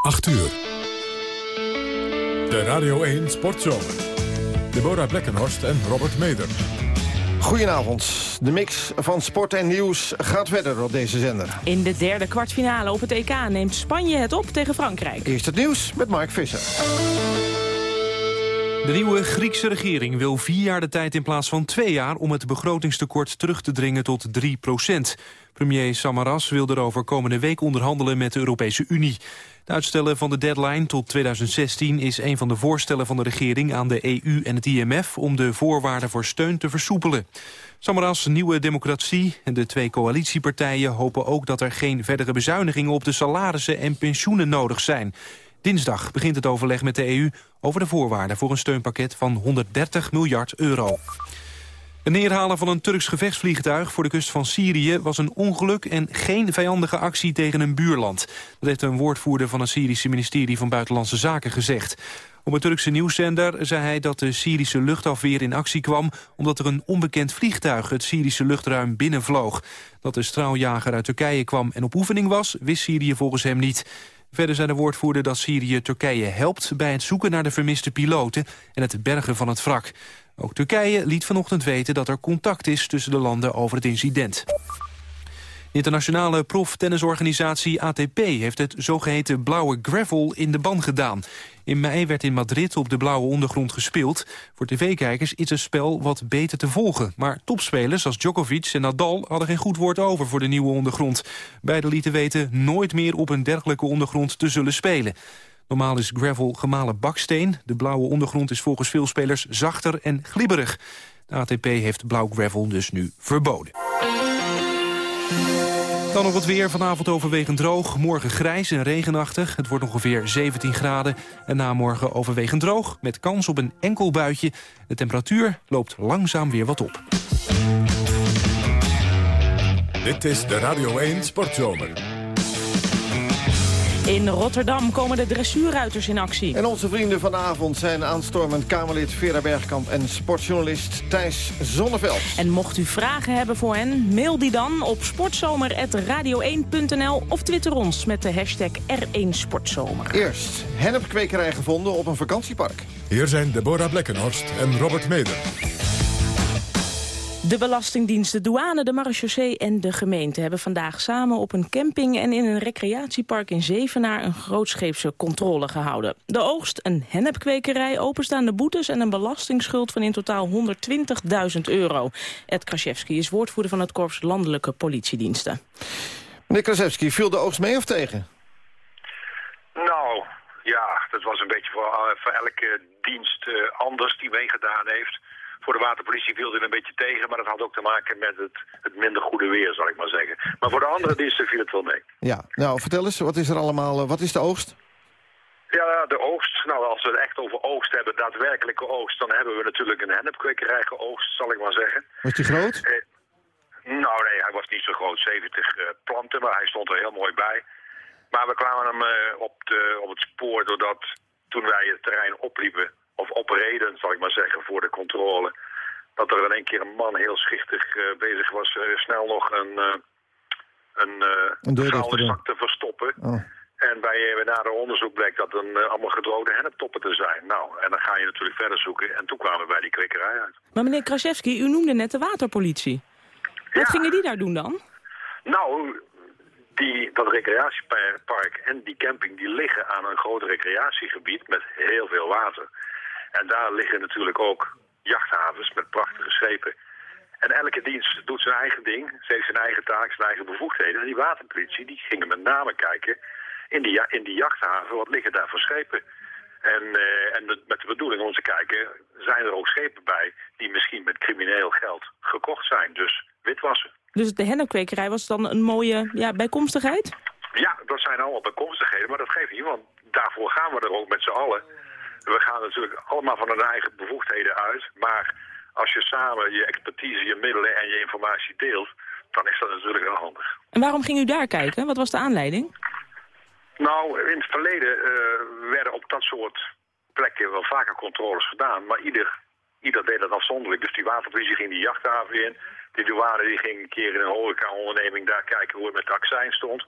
8 uur. De Radio 1 Sportzomer. Deborah Blekkenhorst en Robert Meder. Goedenavond. De mix van sport en nieuws gaat verder op deze zender. In de derde kwartfinale op het EK neemt Spanje het op tegen Frankrijk. Eerst het nieuws met Mark Visser. De nieuwe Griekse regering wil vier jaar de tijd in plaats van twee jaar... om het begrotingstekort terug te dringen tot 3 procent. Premier Samaras wil erover komende week onderhandelen met de Europese Unie. Het uitstellen van de deadline tot 2016 is een van de voorstellen van de regering aan de EU en het IMF... om de voorwaarden voor steun te versoepelen. Samaras Nieuwe Democratie en de twee coalitiepartijen hopen ook dat er geen verdere bezuinigingen op de salarissen en pensioenen nodig zijn. Dinsdag begint het overleg met de EU over de voorwaarden voor een steunpakket van 130 miljard euro. Het neerhalen van een Turks gevechtsvliegtuig voor de kust van Syrië was een ongeluk en geen vijandige actie tegen een buurland. Dat heeft een woordvoerder van het Syrische ministerie van Buitenlandse Zaken gezegd. Op een Turkse nieuwszender zei hij dat de Syrische luchtafweer in actie kwam... omdat er een onbekend vliegtuig het Syrische luchtruim binnenvloog. Dat de straaljager uit Turkije kwam en op oefening was, wist Syrië volgens hem niet. Verder zei de woordvoerder dat Syrië Turkije helpt... bij het zoeken naar de vermiste piloten en het bergen van het wrak. Ook Turkije liet vanochtend weten dat er contact is tussen de landen over het incident. De internationale proftennisorganisatie ATP heeft het zogeheten blauwe gravel in de ban gedaan. In mei werd in Madrid op de blauwe ondergrond gespeeld. Voor tv-kijkers is het spel wat beter te volgen. Maar topspelers als Djokovic en Nadal hadden geen goed woord over voor de nieuwe ondergrond. Beiden lieten weten nooit meer op een dergelijke ondergrond te zullen spelen. Normaal is gravel gemalen baksteen. De blauwe ondergrond is volgens veel spelers zachter en glibberig. De ATP heeft blauw gravel dus nu verboden. Dan nog het weer. Vanavond overwegend droog. Morgen grijs en regenachtig. Het wordt ongeveer 17 graden. En na morgen overwegend droog. Met kans op een enkel buitje. De temperatuur loopt langzaam weer wat op. Dit is de Radio 1 Sportzomer. In Rotterdam komen de dressuurruiters in actie. En onze vrienden vanavond zijn aanstormend Kamerlid Vera Bergkamp... en sportjournalist Thijs Zonneveld. En mocht u vragen hebben voor hen, mail die dan op sportzomer.radio1.nl... of twitter ons met de hashtag R1Sportzomer. Eerst hennepkwekerij gevonden op een vakantiepark. Hier zijn Deborah Blekkenhorst en Robert Meder. De Belastingdienst, de douane, de marechaussee en de gemeente... hebben vandaag samen op een camping en in een recreatiepark in Zevenaar... een grootscheepse controle gehouden. De oogst, een hennepkwekerij, openstaande boetes... en een belastingsschuld van in totaal 120.000 euro. Ed Kraszewski is woordvoerder van het Korps Landelijke Politiediensten. Meneer Kraszewski, viel de oogst mee of tegen? Nou, ja, dat was een beetje voor, eh, voor elke dienst uh, anders die meegedaan heeft voor de waterpolitie viel het een beetje tegen, maar dat had ook te maken met het, het minder goede weer, zal ik maar zeggen. Maar voor de andere diensten viel het wel mee. Ja, nou vertel eens, wat is er allemaal, eh, wat is de oogst? Ja, de oogst. Nou, als we het echt over oogst hebben, daadwerkelijke oogst, dan hebben we natuurlijk een hennepkwekerij geoogst, zal ik maar zeggen. Was die groot? Eh, nou nee, hij was niet zo groot, 70 uh, eh, planten, maar hij stond er heel mooi bij. Maar we kwamen hem uh, op, de, op het spoor doordat toen wij het terrein opliepen, of opreden, zal ik maar zeggen, voor de controle. Dat er in één keer een man heel schichtig uh, bezig was uh, snel nog een, uh, een, een vuilniszak te verstoppen. Oh. En bij nader onderzoek bleek dat een, allemaal gedroogde henneptoppen te zijn. Nou, en dan ga je natuurlijk verder zoeken. En toen kwamen we bij die kwekerij uit. Maar meneer Kraszewski, u noemde net de waterpolitie. Wat gingen die daar doen dan? Nou, die, dat recreatiepark en die camping die liggen aan een groot recreatiegebied met heel veel water. En daar liggen natuurlijk ook jachthavens met prachtige schepen. En elke dienst doet zijn eigen ding. Ze heeft zijn eigen taak, zijn eigen bevoegdheden. En die waterpolitie die gingen met name kijken in die, in die jachthaven, wat liggen daar voor schepen. En, uh, en met de bedoeling om te kijken, zijn er ook schepen bij die misschien met crimineel geld gekocht zijn. Dus witwassen. Dus de hennepkwekerij was dan een mooie ja, bijkomstigheid? Ja, dat zijn allemaal bijkomstigheden, maar dat geeft niet, want daarvoor gaan we er ook met z'n allen. We gaan natuurlijk allemaal van hun eigen bevoegdheden uit. Maar als je samen je expertise, je middelen en je informatie deelt... dan is dat natuurlijk wel handig. En waarom ging u daar kijken? Wat was de aanleiding? Nou, in het verleden uh, werden op dat soort plekken wel vaker controles gedaan. Maar ieder, ieder deed dat afzonderlijk. Dus die waterpolitie ging die jachthaven in. Die douane die ging een keer in een horeca-onderneming daar kijken hoe het met de accijns stond.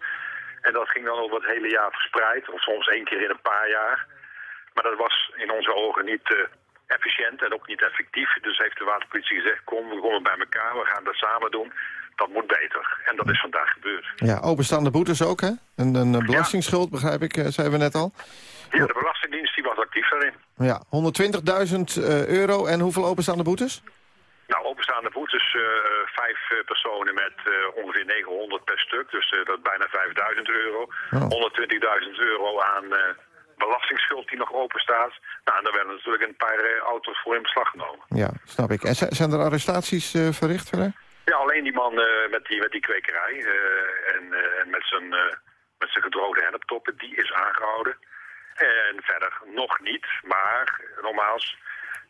En dat ging dan over het hele jaar verspreid, of soms één keer in een paar jaar. Maar dat was in onze ogen niet uh, efficiënt en ook niet effectief. Dus heeft de waterpolitie gezegd, kom, we komen bij elkaar, we gaan dat samen doen. Dat moet beter. En dat is vandaag gebeurd. Ja, openstaande boetes ook, hè? Een, een belastingsschuld, begrijp ik, zeiden we net al. Ja, de Belastingdienst die was actief daarin. Ja, 120.000 euro en hoeveel openstaande boetes? Nou, openstaande boetes, uh, vijf personen met uh, ongeveer 900 per stuk. Dus dat is bijna 5000 euro. Oh. 120.000 euro aan belastingsschuld die nog open staat. Nou, en daar werden natuurlijk een paar auto's voor in beslag genomen. Ja, snap ik. En zijn er arrestaties verricht verder? Ja, alleen die man met, die, met die kwekerij en, met zijn, met zijn gedroogde henneptoppen, die is aangehouden. En verder nog niet, maar nogmaals,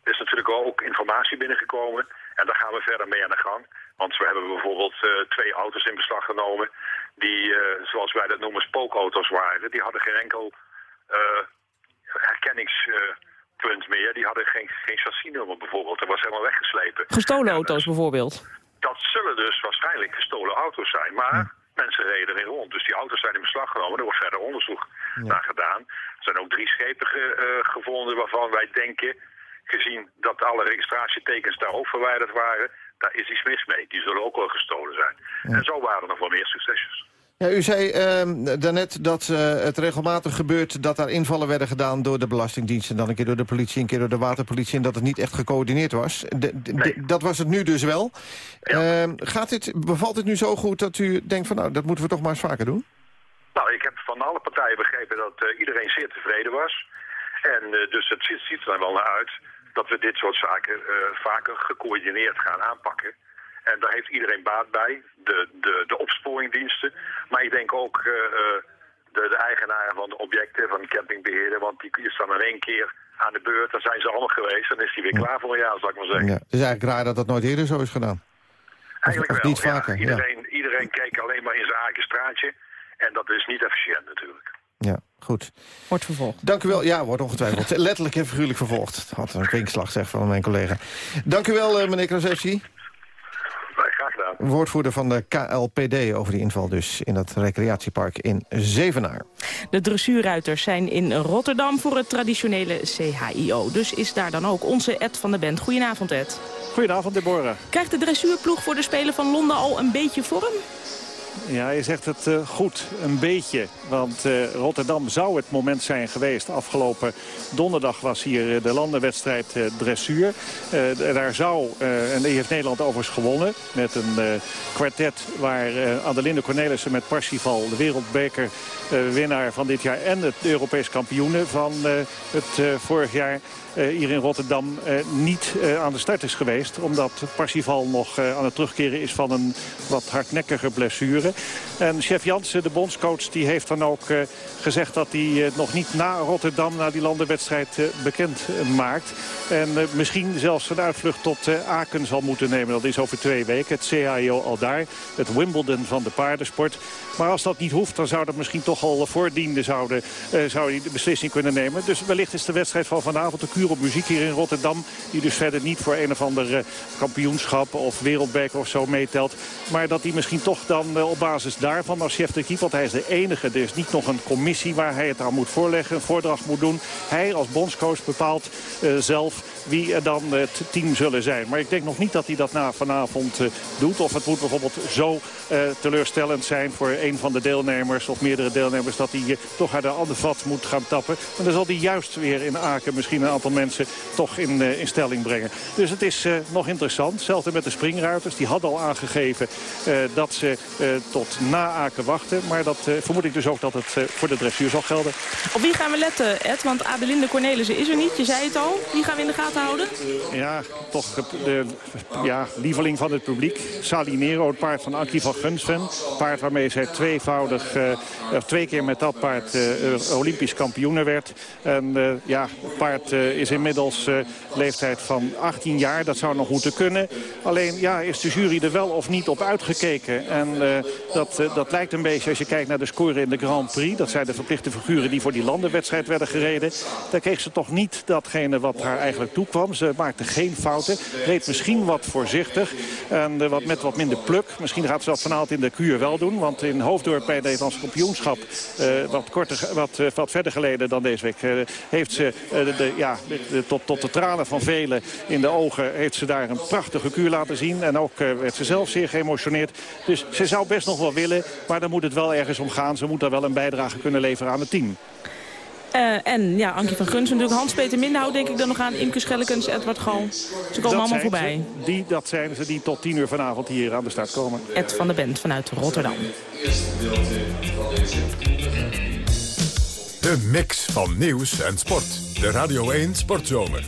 er is natuurlijk ook informatie binnengekomen. En daar gaan we verder mee aan de gang. Want we hebben bijvoorbeeld uh, twee auto's in beslag genomen... die, uh, zoals wij dat noemen, spookauto's waren. Die hadden geen enkel uh, herkenningspunt meer. Die hadden geen, geen chassisnummer bijvoorbeeld. Dat was helemaal weggeslepen. Gestolen auto's bijvoorbeeld? Dat zullen dus waarschijnlijk gestolen auto's zijn. Maar mensen reden erin rond. Dus die auto's zijn in beslag genomen. Er wordt verder onderzoek naar gedaan. Er zijn ook drie schepen ge, gevonden waarvan wij denken gezien dat alle registratietekens daar ook verwijderd waren, daar is iets mis mee. Die zullen ook wel gestolen zijn. En zo waren er nog wel meer succesjes. Ja, u zei uh, daarnet dat uh, het regelmatig gebeurt dat daar invallen werden gedaan door de Belastingdienst... en dan een keer door de politie, een keer door de waterpolitie... en dat het niet echt gecoördineerd was. De, Dat was het nu dus wel. Ja. Uh, gaat dit, bevalt het nu zo goed dat u denkt van nou, dat moeten we toch maar eens vaker doen? Nou, ik heb van alle partijen begrepen dat uh, iedereen zeer tevreden was. En uh, dus het ziet, ziet er wel naar uit dat we dit soort zaken vaker gecoördineerd gaan aanpakken. En daar heeft iedereen baat bij, de, de, de opsporingdiensten. Maar ik denk ook uh, de, de eigenaren van de objecten, van de campingbeheerder. Want die staan in één keer aan de beurt. Dan zijn ze allemaal geweest. Dan is die weer klaar voor een jaar, zal ik maar zeggen. Ja, het is eigenlijk raar dat dat nooit eerder zo is gedaan. Eigenlijk of, niet vaker. Iedereen, ja. iedereen keek alleen maar in zijn eigen straatje. En dat is niet efficiënt natuurlijk. Ja, goed. Wordt vervolgd. Dank u wel. Ja, wordt ongetwijfeld. Letterlijk en figuurlijk vervolgd. Had een kwinkslag, zeg van mijn collega. Dank u wel, meneer Krasewski. Gedaan. Woordvoerder van de KLPD over die inval dus in het recreatiepark in Zevenaar. De dressuurruiters zijn in Rotterdam voor het traditionele CHIO. Dus is daar dan ook onze Ed van de Bent. Goedenavond, Ed. Goedenavond, Deborah. Krijgt de dressuurploeg voor de Spelen van Londen al een beetje vorm? Ja, je zegt het uh, goed, een beetje. Want uh, Rotterdam zou het moment zijn geweest. Afgelopen donderdag was hier de landenwedstrijd dressuur. daar zou, en die heeft Nederland overigens gewonnen... met een kwartet waar Adelinde Cornelissen met Parsifal... de wereldbeker winnaar van dit jaar en het Europees kampioene van het vorig jaar hier in Rotterdam niet aan de start is geweest. Omdat Parsifal nog aan het terugkeren is van een wat hardnekkige blessure. En chef Jansen, de bondscoach, die heeft dan ook gezegd dat hij nog niet na Rotterdam, na die landenwedstrijd, bekend maakt. En misschien zelfs een uitvlucht tot Aken zal moeten nemen. Dat is over twee weken. Het CAIO al daar. Het Wimbledon van de paardensport. Maar als dat niet hoeft, dan zou dat misschien toch al voordiende zouden, zou de beslissing kunnen nemen. Dus wellicht is de wedstrijd van vanavond de op muziek hier in Rotterdam. Die dus verder niet voor een of ander kampioenschap of wereldbeker of zo meetelt. Maar dat hij misschien toch dan op basis daarvan als chef de want hij is de enige. Er is niet nog een commissie waar hij het aan moet voorleggen, een voordracht moet doen. Hij als bondscoach bepaalt uh, zelf wie er dan het team zullen zijn. Maar ik denk nog niet dat hij dat na vanavond uh, doet. Of het moet bijvoorbeeld zo uh, teleurstellend zijn voor een van de deelnemers of meerdere deelnemers... dat hij uh, toch uit een ander vat moet gaan tappen. En dan zal hij juist weer in Aken misschien een aantal mensen toch in, in stelling brengen. Dus het is nog interessant. Hetzelfde met de springruiters. Die hadden al aangegeven dat ze tot na Aken wachten. Maar dat vermoed ik dus ook dat het voor de dressuur zal gelden. Op wie gaan we letten, Ed? Want Adelinde Cornelissen is er niet. Je zei het al. Wie gaan we in de gaten Ja, toch de ja, lieveling van het publiek. Salinero, het paard van Ankie van Gunsven. Paard waarmee zij tweevoudig, uh, twee keer met dat paard uh, Olympisch kampioene werd. En ja, het paard is inmiddels leeftijd van 18 jaar. Dat zou nog moeten kunnen. Alleen ja, is de jury er wel of niet op uitgekeken. En Dat, dat lijkt een beetje, als je kijkt naar de score in de Grand Prix... dat zijn de verplichte figuren die voor die landenwedstrijd werden gereden... daar kreeg ze toch niet datgene wat haar eigenlijk Ze maakte geen fouten, reed misschien wat voorzichtig... en wat, met wat minder pluk. Misschien gaat ze dat vanavond in de kuur wel doen... want in Hoofddorp bij het Nederlands kampioenschap... wat, korter, wat, wat verder geleden dan deze week... heeft ze de, ja, tot, tot de tranen van velen in de ogen... heeft ze daar een prachtige kuur laten zien. En ook werd ze zelf zeer geëmotioneerd. Dus ze zou best nog wel willen, maar dan moet het wel ergens om gaan. Ze moet daar wel een bijdrage kunnen leveren aan het team. Uh, en ja, Ankie van Guns natuurlijk. Hans-Peter Minderhout denk ik dan nog aan. Imke Schellekens, Edward Gal. Ze komen allemaal voorbij. Ze, die, dat zijn ze die tot tien uur vanavond hier aan de start komen. Ed van de Bent vanuit Rotterdam. De mix van nieuws en sport. De Radio 1 Sportzomer.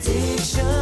addiction.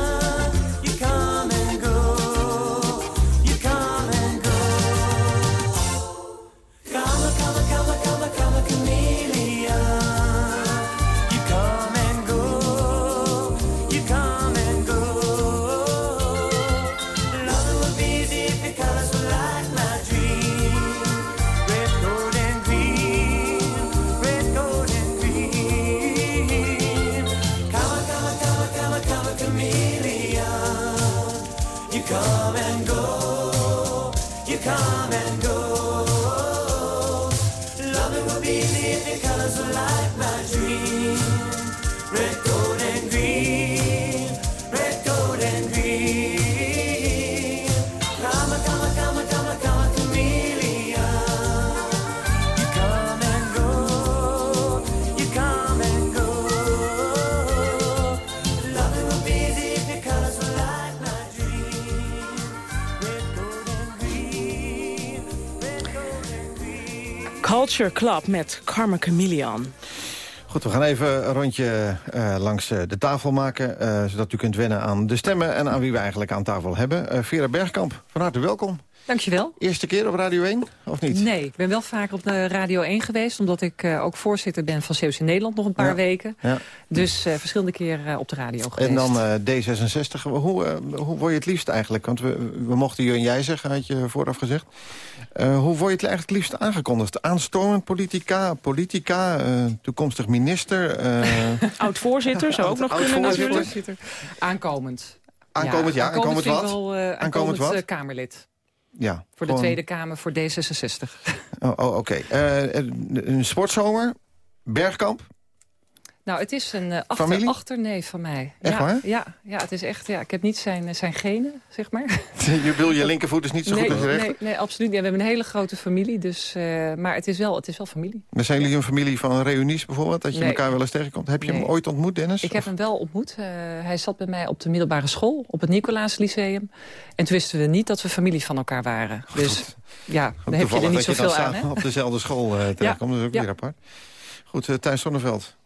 Culture Club met Karma Chameleon. Goed, we gaan even een rondje uh, langs uh, de tafel maken... Uh, zodat u kunt wennen aan de stemmen en aan wie we eigenlijk aan tafel hebben. Vera Bergkamp, van harte welkom. Dankjewel. Eerste keer op Radio 1, of niet? Nee, ik ben wel vaker op de Radio 1 geweest... omdat ik uh, ook voorzitter ben van COC Nederland nog een paar Ja. weken. Ja. Dus uh, verschillende keren uh, op de radio geweest. En dan uh, D66. Hoe, uh, hoe word je het liefst eigenlijk? Want we, we mochten je en jij zeggen, had je vooraf gezegd. Uh, hoe word je het eigenlijk het liefst aangekondigd? Aanstormend politica, politica, uh, toekomstig minister? Uh... Oud-voorzitter zou ook nog kunnen natuurlijk. Aankomend. Aankomend, ja. ja aankomend, aankomend wat? Wel, uh, aankomend, aankomend Kamerlid. Ja, Voor gewoon... de Tweede Kamer, voor D66. Oh, oh oké. Okay. een sportzomer, Bergkamp? Nou, het is een uh, achter, achterneef van mij. Echt ja, waar? Ja, ja, het is echt, ja, ik heb niet zijn, zijn genen, zeg maar. je wil je linkervoet is niet zo nee, goed als je rechter? Nee, nee absoluut niet. Ja, we hebben een hele grote familie, dus, uh, maar het is, wel, het is wel familie. Maar zijn jullie een familie van reunies bijvoorbeeld? Dat je nee. elkaar wel eens tegenkomt? Heb je hem ooit ontmoet, Dennis? Ik heb hem wel ontmoet. Uh, hij zat bij mij op de middelbare school, op het Nicolaas Lyceum. En toen wisten we niet dat we familie van elkaar waren. Dus ja, dan heb je er niet zoveel aan. Hè? op dezelfde school uh, terechtkomt, ja. dat is ook weer apart. Goed, Thijs Sonneveld.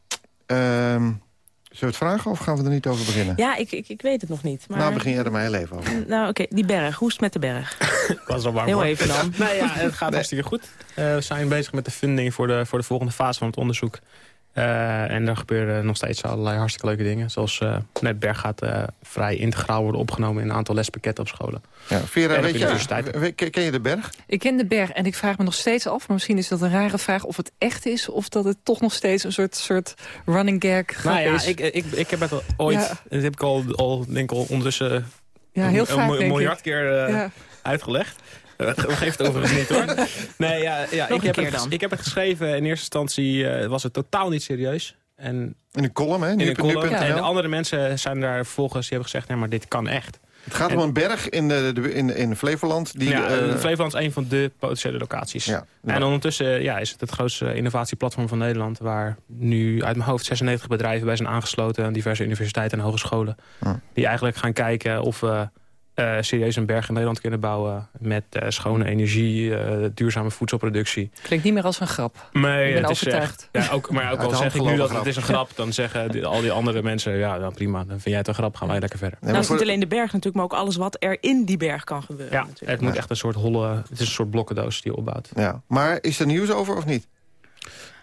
Uh, Zullen we het vragen of gaan we er niet over beginnen? Ja, ik, ik, ik weet het nog niet. Maar... Nou, begin jij er maar heel even over. Nou, oké, okay. die berg. Hoe is het met de berg? ik was al warm. Heel even dan. nee, ja, het gaat nee. hartstikke goed. Uh, we zijn bezig met de funding voor de, voor de volgende fase van het onderzoek. Uh, en er gebeuren nog steeds allerlei hartstikke leuke dingen. Zoals uh, net Berg gaat uh, vrij integraal worden opgenomen in een aantal lespakketten op scholen. Ja, Vera, weet je, ken je de berg? Ik ken de berg en ik vraag me nog steeds af, maar misschien is dat een rare vraag... of het echt is of dat het toch nog steeds een soort, soort running gag nou ja, is. Ik, ik, ik heb het al ooit, ja. dat heb ik al, al, denk ik al ondertussen ja, heel een, vaak, een miljard ik. keer ja. uitgelegd. Dat geeft het overigens niet hoor. Nee, ja, ja, ik, heb het, ik heb het geschreven. In eerste instantie uh, was het totaal niet serieus. En in een column, hè? In een column. Ja. En de andere mensen zijn daar volgens, die hebben gezegd, nee, maar dit kan echt. Het gaat en, om een berg in, de, de, in, in Flevoland. Die, ja, uh, Flevoland is een van de potentiële locaties. Ja, ja. En ondertussen ja, is het het grootste innovatieplatform van Nederland... waar nu uit mijn hoofd 96 bedrijven bij zijn aangesloten... aan diverse universiteiten en hogescholen. Die eigenlijk gaan kijken of we uh, serieus een berg in Nederland kunnen bouwen... met uh, schone energie, uh, duurzame voedselproductie. Klinkt niet meer als een grap. Nee, het overtuigd. Is echt, ja, ook, maar ook al zeg ik nu dat het is een grap... dan zeggen die, al die andere mensen, ja, dan prima. Dan vind jij het een grap, gaan wij lekker verder. Nee, nou, is niet alleen de berg natuurlijk, maar ook alles wat er in die berg kan gebeuren. Ja, natuurlijk. het moet echt een soort holle... Het is een soort blokkendoos die je opbouwt. Ja, maar is er nieuws over of niet?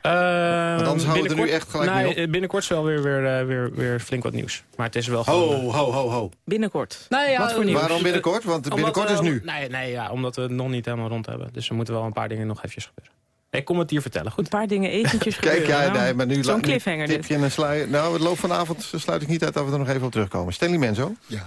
Uh, Want anders houden we er nu echt gelijk nee, mee op. Binnenkort is wel weer, weer, weer, weer flink wat nieuws. Maar het is wel ho, gewoon... Ho, ho, ho. Binnenkort. Nee, ja, wat voor nieuws? Waarom binnenkort? Want binnenkort omdat, is nu. Nee, nee ja, omdat we het nog niet helemaal rond hebben. Dus er moeten wel een paar dingen nog eventjes gebeuren. Ik kom het hier vertellen, goed? Een paar dingen eventjes Kijk, gebeuren. ja, nou, nee, maar nu Zo'n cliffhanger tip je een sluier. Nou, het loop vanavond sluit ik niet uit dat we er nog even op terugkomen. Stanley Menzo. Ja.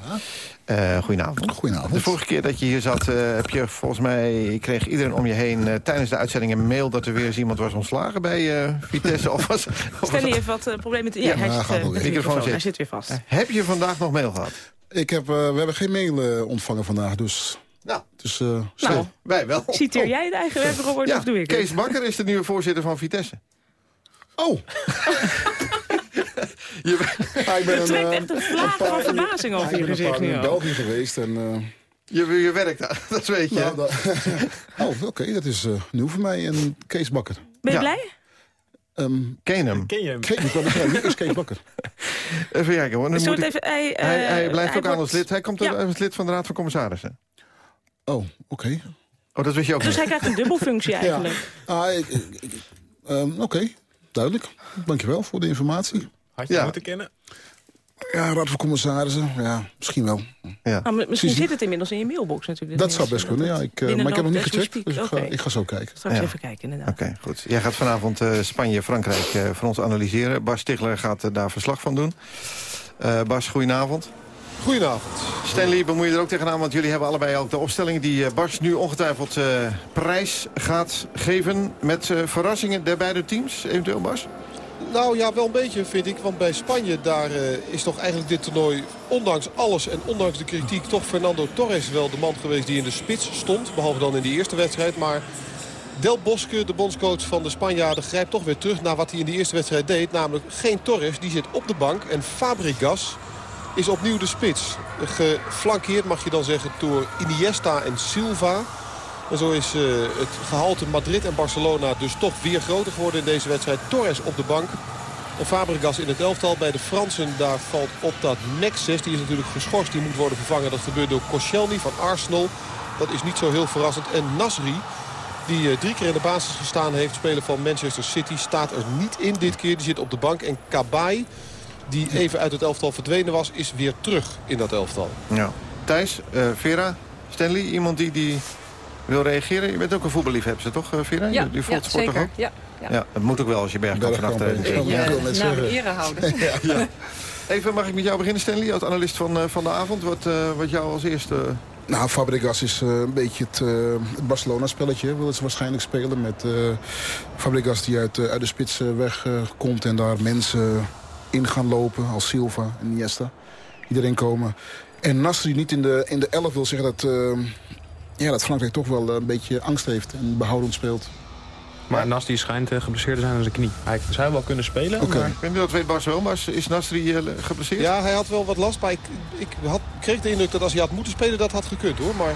Uh, goedenavond. Goedenavond. De vorige keer dat je hier zat, uh, heb je volgens mij... kreeg iedereen om je heen uh, tijdens de uitzending een mail... dat er weer eens iemand was ontslagen bij Vitesse. of was, of Stanley heeft wat problemen met... Ja, Ja, hij, zit, gaat weer. de Microfoon zit. hij zit weer vast. heb je vandaag nog mail gehad? Ik heb, uh, we hebben geen mail uh, ontvangen vandaag, dus... Nou, dus, uh, nou wij wel. Citeer jij het eigen werk, Robert, ja, of doe ik Kees het? Bakker is de nieuwe voorzitter van Vitesse. Oh! je, ja, ik ben Het trekt een, echt een vlaag van verbazing over je gezicht nu in al. België geweest en... Uh, je, je werkt daar, dat weet je. nou, dat, oh, oké, okay, dat is uh, nieuw voor mij. En Kees Bakker. Ben je Ja. blij? Um, Ken je hem? Ken je hem? Ik wie is Kees Bakker? Even kijken hoor. Dan moet ik- even... Hij, eh, hij, hij blijft ook aan als lid. Hij komt er Ja. als lid van de Raad van Commissarissen. Oh, oké. Okay. Oh, dat wist je ook Dus hij krijgt een dubbelfunctie eigenlijk. Ah, ik- ik- ik- um, oké, duidelijk. Dankjewel voor de informatie. Had je Ja. moeten kennen? Ja, Raad van Commissarissen, ja, misschien wel. Ja. Nou, misschien zit het inmiddels in je mailbox natuurlijk. Dat zou best kunnen, ja. Ik, uh, maar ik heb nog niet gecheckt, dus ik ga, Oké, ik ga zo kijken. straks Ja. even kijken inderdaad. Oké, goed. Jij gaat vanavond eh, Spanje-Frankrijk eh, voor ons analyseren. Bas Stigler gaat eh, daar verslag van doen. Eh, Bas, goedenavond. Goedenavond. Stanley, bemoei je er ook tegenaan, want jullie hebben allebei ook de opstelling... die eh, Bas nu ongetwijfeld eh, prijs gaat geven met eh, verrassingen der beide teams. Eventueel, Bas? Nou ja, wel een beetje vind ik. Want bij Spanje daar is toch eigenlijk dit toernooi... ondanks alles en ondanks de kritiek... toch Fernando Torres wel de man geweest die in de spits stond. Behalve dan in die eerste wedstrijd. Maar Del Bosque, de bondscoach van de Spanjaarden... grijpt toch weer terug naar wat hij in die eerste wedstrijd deed. Namelijk geen Torres, die zit op de bank. En Fabregas is opnieuw de spits. Geflankeerd mag je dan zeggen door Iniesta en Silva. En zo is eh, het gehalte Madrid en Barcelona dus toch weer groter geworden in deze wedstrijd. Torres op de bank. En Fabregas in het elftal. Bij de Fransen daar valt op dat Nexus. Die is natuurlijk geschorst. Die moet worden vervangen. Dat gebeurt door Koscielny van Arsenal. Dat is niet zo heel verrassend. En Nasri, die uh, drie keer in de basis gestaan heeft, speler van Manchester City, staat er niet in dit keer. Die zit op de bank. En Kabay, die even uit het elftal verdwenen was, is weer terug in dat elftal. Ja. Thijs, uh, Vera, Stanley, iemand die, die wil reageren? Je bent ook een voetballiefhebster, toch, Vera? Ja, je, ja zeker. Ook? Ja, ja. ja, dat moet ook wel als je bergkamp vanaf ja, naam ere houden. ja. Even, mag ik met jou beginnen, Stanley, als analist van, uh, van de avond? Wat, uh, wat jou als eerste... Nou, Fabregas is uh, een beetje het, het Barcelona-spelletje. Willen ze waarschijnlijk spelen met Fabregas die uit, uit de spits wegkomt... en daar mensen in gaan lopen als Silva en Iniesta. Iedereen komen. En Nasri niet in de, in de elf wil zeggen dat, ja, dat Frankrijk toch wel een beetje angst heeft en behoudend speelt. Maar Nasri schijnt uh, geblesseerd te zijn aan zijn knie. Hij zou wel kunnen spelen. Okay. Maar... Ik weet niet dat weet wel, maar is Nasri uh, geblesseerd? Ja, hij had wel wat last. Maar ik, ik had, kreeg de indruk dat als hij had moeten spelen, dat had gekund hoor. Maar...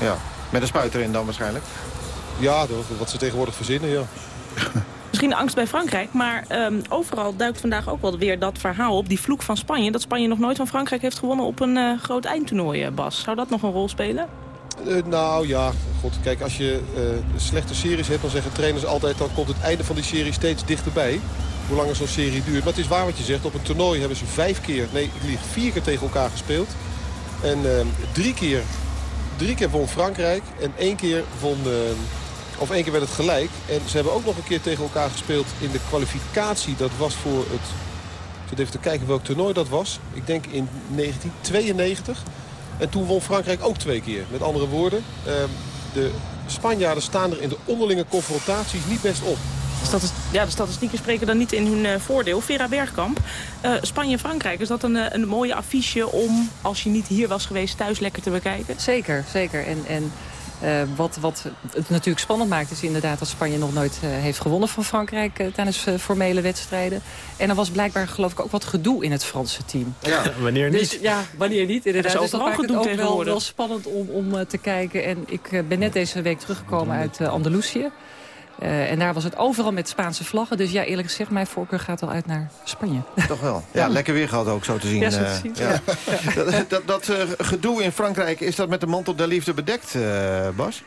Ja, met een spuit erin dan waarschijnlijk. Ja, wat ze tegenwoordig verzinnen, ja. Misschien angst bij Frankrijk, maar um, overal duikt vandaag ook wel weer dat verhaal op. Die vloek van Spanje, dat Spanje nog nooit van Frankrijk heeft gewonnen op een uh, groot eindtoernooi, Bas. Zou dat nog een rol spelen? Uh, nou ja, god, kijk, als je uh, slechte series hebt, dan zeggen trainers altijd... dan komt het einde van die serie steeds dichterbij. Hoe langer zo'n serie duurt. Maar het is waar wat je zegt. Op een toernooi hebben ze vijf keer, nee, ik lieg, vier keer tegen elkaar gespeeld. En uh, drie, keer, drie keer won Frankrijk en één keer won... of één keer werd het gelijk. En ze hebben ook nog een keer tegen elkaar gespeeld in de kwalificatie. Dat was voor het... Ik zit even te kijken welk toernooi dat was. Ik denk in 1992. En toen won Frankrijk ook twee keer. Met andere woorden, de Spanjaarden staan er in de onderlinge confrontaties niet best op. Statist ja, de statistieken spreken dan niet in hun uh, voordeel. Vera Bergkamp, uh, Spanje-Frankrijk, is dat een, een mooie affiche om, als je niet hier was geweest, thuis lekker te bekijken? Zeker, zeker. En, en wat, wat het natuurlijk spannend maakt is inderdaad dat Spanje nog nooit uh, heeft gewonnen van Frankrijk uh, tijdens formele wedstrijden. En er was blijkbaar geloof ik ook wat gedoe in het Franse team. Ja, wanneer niet? Dus, ja, wanneer niet inderdaad. Er is dus dat maakt het ook wel, wel spannend om, om te kijken. En ik ben net deze week teruggekomen uit Andalusië. Uh, en daar was het overal met Spaanse vlaggen. Dus ja, eerlijk gezegd, mijn voorkeur gaat al uit naar Spanje. Toch wel. Ja, ja. lekker weer gehad ook, zo te zien. Ja, zo te zien. Uh, ja. dat dat, dat uh, gedoe in Frankrijk, is dat met de mantel der liefde bedekt, Bas?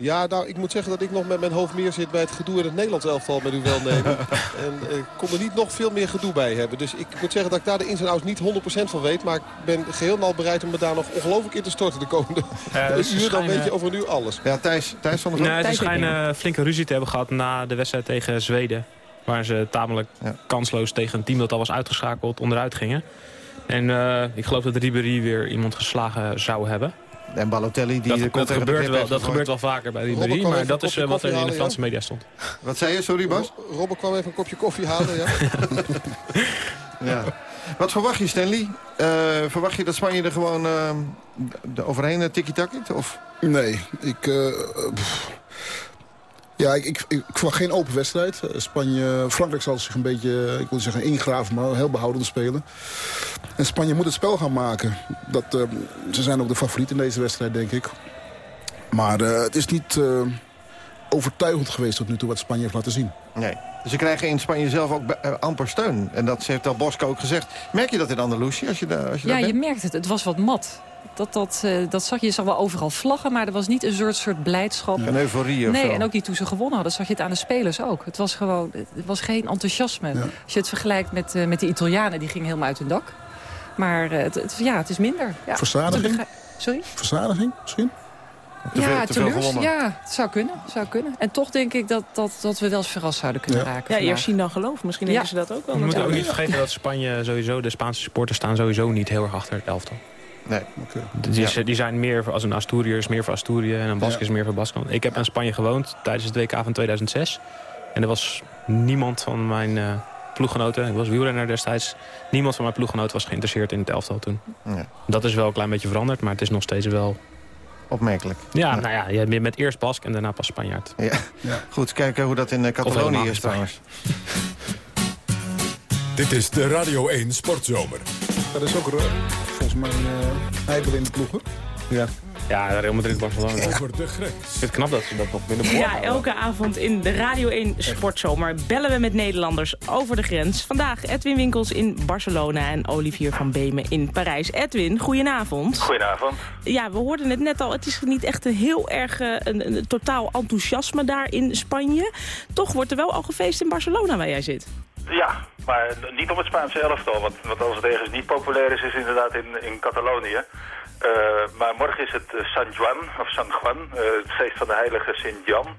Ja, nou, ik moet zeggen dat ik nog met mijn hoofd meer zit bij het gedoe in het Nederlands elftal met uw welnemen. en ik kon er niet nog veel meer gedoe bij hebben. Dus ik moet zeggen dat ik daar de ins en outs niet 100% van weet. Maar ik ben geheel al bereid om me daar nog ongelooflijk in te storten de komende uh, een uur. Schijnen... Dan weet je over nu alles. Ja, Thijs, Thijs van der Nee, ze schijnen flinke ruzie te hebben gehad na de wedstrijd tegen Zweden. Waar ze tamelijk ja. kansloos tegen een team dat al was uitgeschakeld onderuit gingen. En uh, ik geloof dat Ribéry weer iemand geslagen zou hebben. En Balotelli die dat, dat, gebeurt, wel, dat gebeurt wel vaker bij Ribéry, maar dat is uh, wat er in de Franse ja? media stond. Wat zei je, sorry Bas? Robben kwam even een kopje koffie halen, ja. ja. Wat verwacht je, Stanley? Uh, verwacht je dat Spanje er gewoon uh, overheen uh, tikkie-takkit? Of? Nee, ik... Ja, ik, ik, ik, verwacht geen open wedstrijd. Spanje, Frankrijk zal zich een beetje, ik wil zeggen ingraven, maar heel behoudend spelen. En Spanje moet het spel gaan maken. Dat, uh, ze zijn ook de favoriet in deze wedstrijd, denk ik. Maar uh, het is niet uh, overtuigend geweest tot nu toe wat Spanje heeft laten zien. Nee. Ze krijgen in Spanje zelf ook amper steun. En dat heeft Del Bosco ook gezegd. Merk je dat in Andalusië? Als je daar, als je ja, daar je merkt het. Het was wat mat. Dat, dat, uh, dat zag je, je zag wel overal vlaggen, maar er was niet een soort, soort blijdschap. Een euforie of Nee, zo. en ook niet toen ze gewonnen hadden, zag je het aan de spelers ook. Het was gewoon, het was geen enthousiasme. Ja. Als je het vergelijkt met, uh, met de Italianen, die gingen helemaal uit hun dak. Maar uh, het, het, ja, het is minder. Ja. Verzadiging? Sorry? Verzadiging misschien? Te veel, ja, te veel gewonnen. ja, het zou kunnen, zou kunnen. En toch denk ik dat, dat, dat we wel eens verrast zouden kunnen ja. raken. Ja, eerst zien dan geloof. Misschien denken ze dat ook wel. We moeten ook niet vergeten dat Spanje sowieso, de Spaanse supporters staan sowieso niet heel erg achter het elftal. Nee. Okay. Die, ja. die, zijn meer als een Asturiër meer voor Asturië en een Basque ja. is meer voor Baskeland. Ik heb in Spanje gewoond tijdens het WK van 2006. En er was niemand van mijn uh, ploeggenoten, ik was wielrenner destijds... niemand van mijn ploeggenoten was geïnteresseerd in het elftal toen. Ja. Dat is wel een klein beetje veranderd, maar het is nog steeds wel... Opmerkelijk. Ja, ja. nou ja, je bent met eerst Bask en daarna pas Spanjaard. Ja. ja. Goed, kijken hoe dat in uh, Catalonië is trouwens. Dit is de Radio 1 Sportzomer. Dat is ook volgens mij uh, in de ploegen. Ja. Ja, Real Madrid-Barcelona. Over de grens. Ik vind het knap dat ze dat nog binnen Ja, elke avond in de Radio 1 Sportzomer bellen we met Nederlanders over de grens. Vandaag Edwin Winkels in Barcelona en Olivier van Beemen in Parijs. Edwin, goedenavond. Goedenavond. Ja, we hoorden het net al. Het is niet echt een heel erg eh, een, een totaal enthousiasme daar in Spanje. Toch wordt er wel al gefeest in Barcelona waar jij zit. Ja, maar niet op het Spaanse elftal. Want, want als het ergens niet populair is, is het inderdaad in, in Catalonië. Uh, maar morgen is het San Juan, of San Juan, uh, het feest van de heilige Sint-Jan.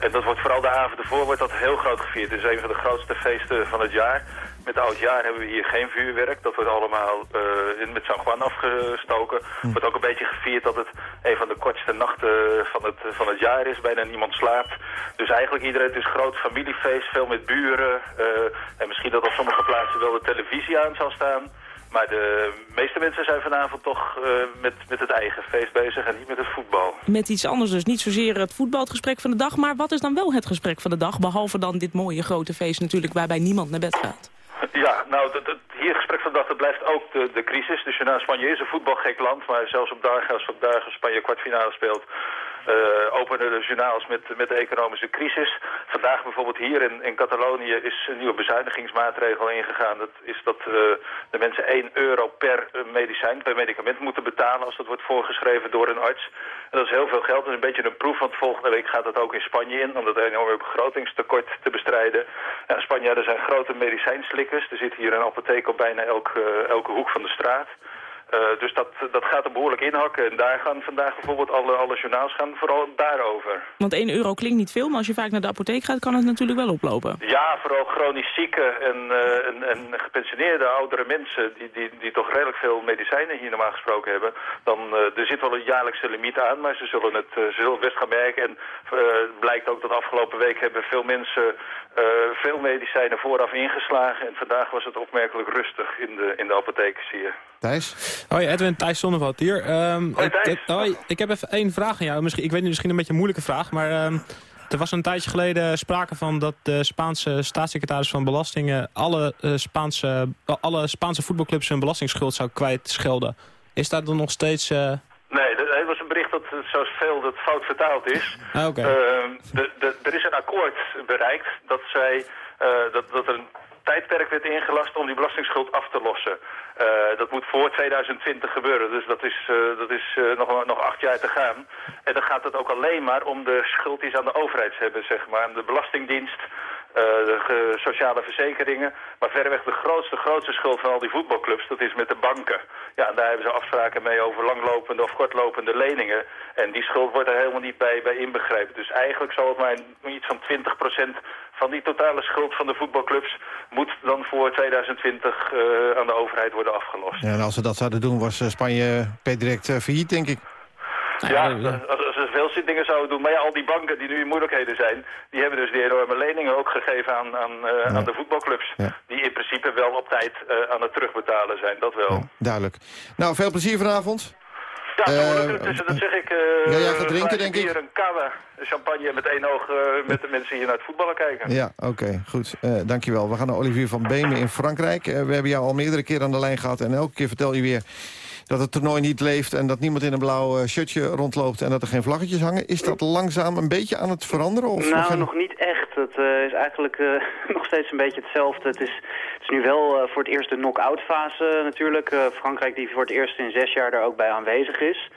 En dat wordt vooral de avond ervoor wordt dat heel groot gevierd. Het is een van de grootste feesten van het jaar. Met oud jaar hebben we hier geen vuurwerk. Dat wordt allemaal uh, met San Juan afgestoken. Het wordt ook een beetje gevierd dat het een van de kortste nachten van het, van het jaar is. Bijna niemand slaapt. Dus eigenlijk iedereen, het is een groot familiefeest, veel met buren. En misschien dat op sommige plaatsen wel de televisie aan zal staan. Maar de meeste mensen zijn vanavond toch uh, met, met het eigen feest bezig en niet met het voetbal. Met iets anders dus. Niet zozeer het voetbal, het gesprek van de dag. Maar wat is dan wel het gesprek van de dag? Behalve dan dit mooie grote feest natuurlijk waarbij niemand naar bed gaat. Ja, nou, dat, dat, hier het gesprek van de dag, dat blijft ook de, de crisis. Dus Spanje is een voetbalgek land, maar zelfs op dagen als vandaag Spanje kwartfinale speelt... Uh, openen de journaals met, met de economische crisis. Vandaag bijvoorbeeld hier in, in Catalonië is een nieuwe bezuinigingsmaatregel ingegaan. Dat is dat uh, de mensen 1 euro per medicijn, per medicament moeten betalen als dat wordt voorgeschreven door een arts. En dat is heel veel geld. Dat is een beetje een proef, want volgende week gaat dat ook in Spanje in om dat enorme begrotingstekort te bestrijden. En Spanjaarden zijn grote medicijnslikkers. Er zit hier een apotheek op bijna elke, uh, elke hoek van de straat. Uh, dus dat, dat gaat er behoorlijk inhakken. En daar gaan vandaag bijvoorbeeld alle, alle journaals gaan vooral daarover. Want 1 euro klinkt niet veel, maar als je vaak naar de apotheek gaat... kan het natuurlijk wel oplopen. Ja, vooral chronisch zieken en, uh, en, en, gepensioneerde oudere mensen... Die, die, die toch redelijk veel medicijnen hier normaal gesproken hebben. Dan, uh, er zit wel een jaarlijkse limiet aan, maar ze zullen het, ze zullen het best gaan merken. En het blijkt ook dat afgelopen week hebben veel mensen... veel medicijnen vooraf ingeslagen. En vandaag was het opmerkelijk rustig in de, in de apotheken, zie je. Thijs? Hoi Edwin, Thijs Zonneveld hier. Um, hoi Thijs. Ik, hoi, ik heb even één vraag aan jou. Misschien, ik weet niet, misschien een beetje een moeilijke vraag, maar... Um, er was een tijdje geleden sprake van dat de Spaanse staatssecretaris van Belastingen... alle, uh, Spaanse, alle Spaanse voetbalclubs hun belastingsschuld zou kwijtschelden. Is dat dan nog steeds... Uh... Nee, het was een bericht dat zoals veel dat fout vertaald is. Ah, okay. uh, er is een akkoord bereikt dat, zij, dat, dat er een tijdperk werd ingelast om die belastingsschuld af te lossen. Uh, dat moet voor 2020 gebeuren, dus dat is, uh, dat is uh, nog, nog acht jaar te gaan. En dan gaat het ook alleen maar om de schuld die ze aan de overheid hebben, zeg maar. Aan de Belastingdienst, de sociale verzekeringen. Maar verreweg de grootste, grootste schuld van al die voetbalclubs, dat is met de banken. Ja, en daar hebben ze afspraken mee over langlopende of kortlopende leningen. En die schuld wordt er helemaal niet bij, bij inbegrepen. Dus eigenlijk zal het maar iets van 20% van die totale schuld van de voetbalclubs moet dan voor 2020 uh, aan de overheid worden afgelost. Ja, en als ze dat zouden doen, was Spanje per direct uh, failliet, denk ik. Ja, als, veel dingen zouden doen. Maar ja, al die banken die nu in moeilijkheden zijn... die hebben dus die enorme leningen ook gegeven aan, aan, uh, ja. aan de voetbalclubs. Ja. Die in principe wel op tijd aan het terugbetalen zijn, dat wel. Ja, duidelijk. Nou, veel plezier vanavond. Ja, uh, dus dat zeg ik. Uh, ja, jij gaat drinken, denk ik. Hier een kava, champagne met één oog uh, met de mensen hier naar het voetballen kijken. Ja, oké, okay, goed. Dankjewel. We gaan naar Olivier van Beemen in Frankrijk. we hebben jou al meerdere keer aan de lijn gehad en elke keer vertel je weer dat het toernooi niet leeft en dat niemand in een blauw shirtje rondloopt en dat er geen vlaggetjes hangen. Is dat langzaam een beetje aan het veranderen? Of nou, nog niet echt. Het uh, is eigenlijk uh, nog steeds een beetje hetzelfde. Het is, het is nu wel uh, voor het eerst de knock-out fase natuurlijk. Frankrijk die voor het eerst in zes jaar daar ook bij aanwezig is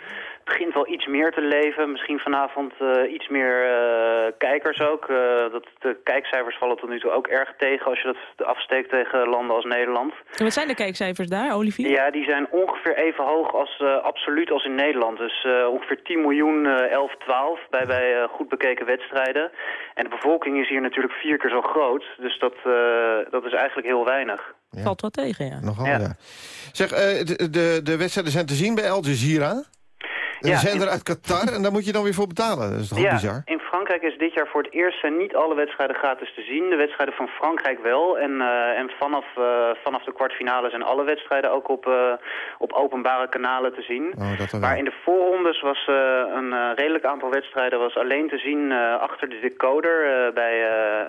begint wel iets meer te leven. Misschien vanavond uh, iets meer uh, kijkers ook. Uh, dat de kijkcijfers vallen tot nu toe ook erg tegen als je dat afsteekt tegen landen als Nederland. En wat zijn de kijkcijfers daar, Olivier? Ja, die zijn ongeveer even hoog als absoluut als in Nederland. Dus ongeveer 10 miljoen, 11, 12 bij, bij goed bekeken wedstrijden. En de bevolking is hier natuurlijk vier keer zo groot. Dus dat, dat is eigenlijk heel weinig. Ja. Valt wat tegen, ja. Nogal, ja. ja. Zeg, de, de, de wedstrijden zijn te zien bij Al Jazeera? Een ja, zender uit Qatar en daar moet je dan weer voor betalen. Dat is toch ja, bizar? in Frankrijk is dit jaar voor het eerst zijn niet alle wedstrijden gratis te zien. De wedstrijden van Frankrijk wel. En, uh, en vanaf, uh, vanaf de kwartfinale zijn alle wedstrijden ook op, uh, op openbare kanalen te zien. Oh, maar in de voorrondes was een redelijk aantal wedstrijden was alleen te zien achter de decoder bij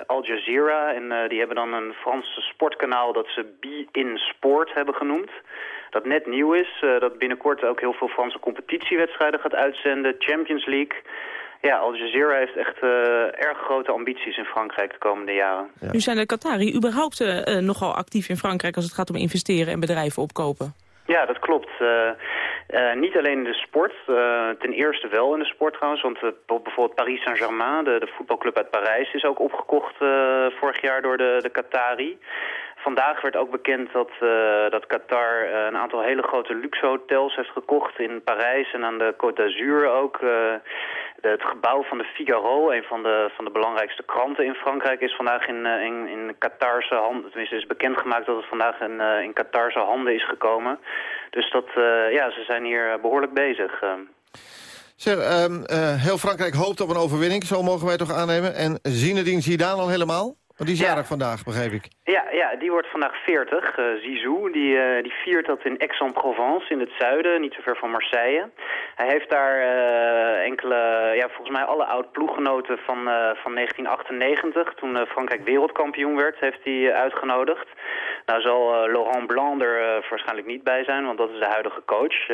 Al Jazeera. En die hebben dan een Frans sportkanaal dat ze Be in Sport hebben genoemd. Dat net nieuw is. dat binnenkort ook heel veel Franse competitiewedstrijden gaat uitzenden. Champions League. Ja, Al Jazeera heeft echt erg grote ambities in Frankrijk de komende jaren. Nu zijn de Qatari überhaupt nogal actief in Frankrijk als het gaat om investeren en bedrijven opkopen. Ja, dat klopt. Uh, niet alleen in de sport, uh, ten eerste wel in de sport trouwens, want uh, bijvoorbeeld Paris Saint-Germain, de, de, voetbalclub uit Parijs, is ook opgekocht vorig jaar door de, de Qatari. Vandaag werd ook bekend dat, dat Qatar een aantal hele grote luxe hotels heeft gekocht in Parijs en aan de Côte d'Azur ook het gebouw van de Figaro, een van de, van de belangrijkste kranten in Frankrijk, is vandaag in, eh, in, in Qatarse handen, tenminste is bekendgemaakt dat het vandaag in, in Qatarse handen is gekomen. Dus dat, ja, ze zijn hier behoorlijk bezig. Zeg, um, heel Frankrijk hoopt op een overwinning, zo mogen wij toch aannemen. En Zinedine Zidane al helemaal? Want die is jarig vandaag, begrijp ik. Ja, ja, die wordt vandaag 40. Uh, Zizou, die, uh, die viert dat in Aix-en-Provence in het zuiden, niet zo ver van Marseille. Hij heeft daar uh, enkele, ja, volgens mij alle oud-ploeggenoten van, van 1998, toen Frankrijk wereldkampioen werd, heeft hij uitgenodigd. Nou zal Laurent Blanc er waarschijnlijk niet bij zijn, want dat is de huidige coach.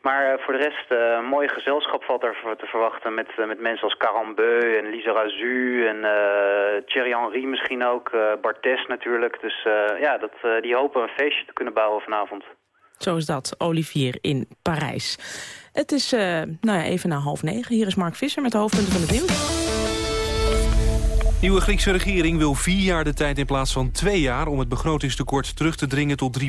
maar voor de rest, een mooie gezelschap valt er te verwachten met, met mensen als Carambeu en Lisa Razu en Thierry Henry misschien ook, Barthes natuurlijk. Dus uh, ja, dat, uh, die hopen een feestje te kunnen bouwen vanavond. Zo is dat, Olivier in Parijs. Het is nou ja, even na half negen. Hier is Mark Visser met de hoofdpunten van het nieuws. Nieuwe Griekse regering wil vier jaar de tijd in plaats van twee jaar... om het begrotingstekort terug te dringen tot 3%